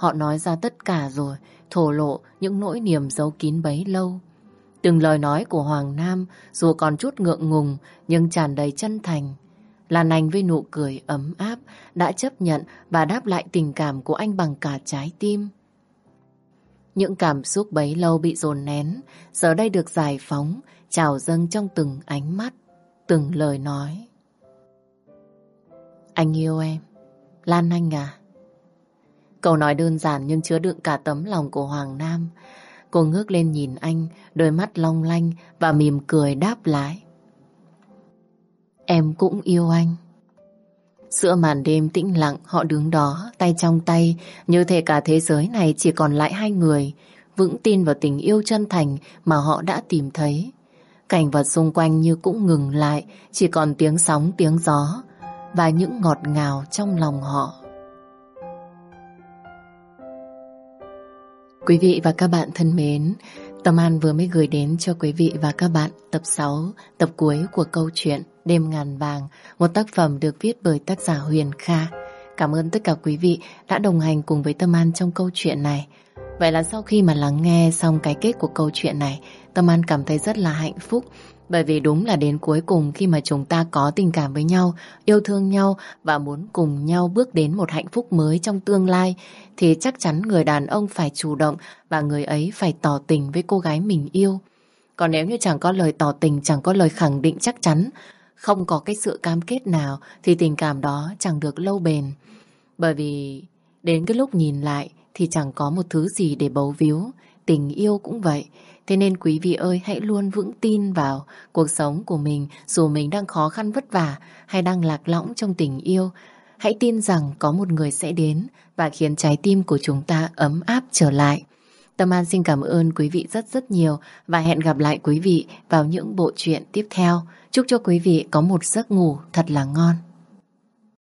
Họ nói ra tất cả rồi, thổ lộ những nỗi niềm giấu kín bấy lâu. Từng lời nói của Hoàng Nam dù còn chút ngượng ngùng nhưng tràn đầy chân thành. Lan Anh với nụ cười ấm áp đã chấp nhận và đáp lại tình cảm của anh bằng cả trái tim. Những cảm xúc bấy lâu bị dồn nén, giờ đây được giải phóng, trào dâng trong từng ánh mắt, từng lời nói. Anh yêu em, Lan Anh à. Câu nói đơn giản nhưng chứa đựng cả tấm lòng của Hoàng Nam. Cô ngước lên nhìn anh, đôi mắt long lanh và mỉm cười đáp lại. Em cũng yêu anh. Giữa màn đêm tĩnh lặng họ đứng đó, tay trong tay, như thể cả thế giới này chỉ còn lại hai người, vững tin vào tình yêu chân thành mà họ đã tìm thấy. Cảnh vật xung quanh như cũng ngừng lại, chỉ còn tiếng sóng, tiếng gió và những ngọt ngào trong lòng họ. Quý vị và các bạn thân mến, Tâm An vừa mới gửi đến cho quý vị và các bạn tập 6, tập cuối của câu chuyện Đêm Ngàn Vàng, một tác phẩm được viết bởi tác giả Huyền Kha. Cảm ơn tất cả quý vị đã đồng hành cùng với Tâm An trong câu chuyện này. Vậy là sau khi mà lắng nghe xong cái kết của câu chuyện này, Tâm An cảm thấy rất là hạnh phúc bởi vì đúng là đến cuối cùng khi mà chúng ta có tình cảm với nhau, yêu thương nhau và muốn cùng nhau bước đến một hạnh phúc mới trong tương lai thì chắc chắn người đàn ông phải chủ động và người ấy phải tỏ tình với cô gái mình yêu. Còn nếu như chẳng có lời tỏ tình, chẳng có lời khẳng định chắc chắn, không có cái sự cam kết nào thì tình cảm đó chẳng được lâu bền. Bởi vì đến cái lúc nhìn lại thì chẳng có một thứ gì để bấu víu. Tình yêu cũng vậy. Thế nên quý vị ơi, hãy luôn vững tin vào cuộc sống của mình, dù mình đang khó khăn vất vả hay đang lạc lõng trong tình yêu. Hãy tin rằng có một người sẽ đến và khiến trái tim của chúng ta ấm áp trở lại. Tâm An xin cảm ơn quý vị rất rất nhiều và hẹn gặp lại quý vị vào những bộ truyện tiếp theo. Chúc cho quý vị có một giấc ngủ thật là ngon.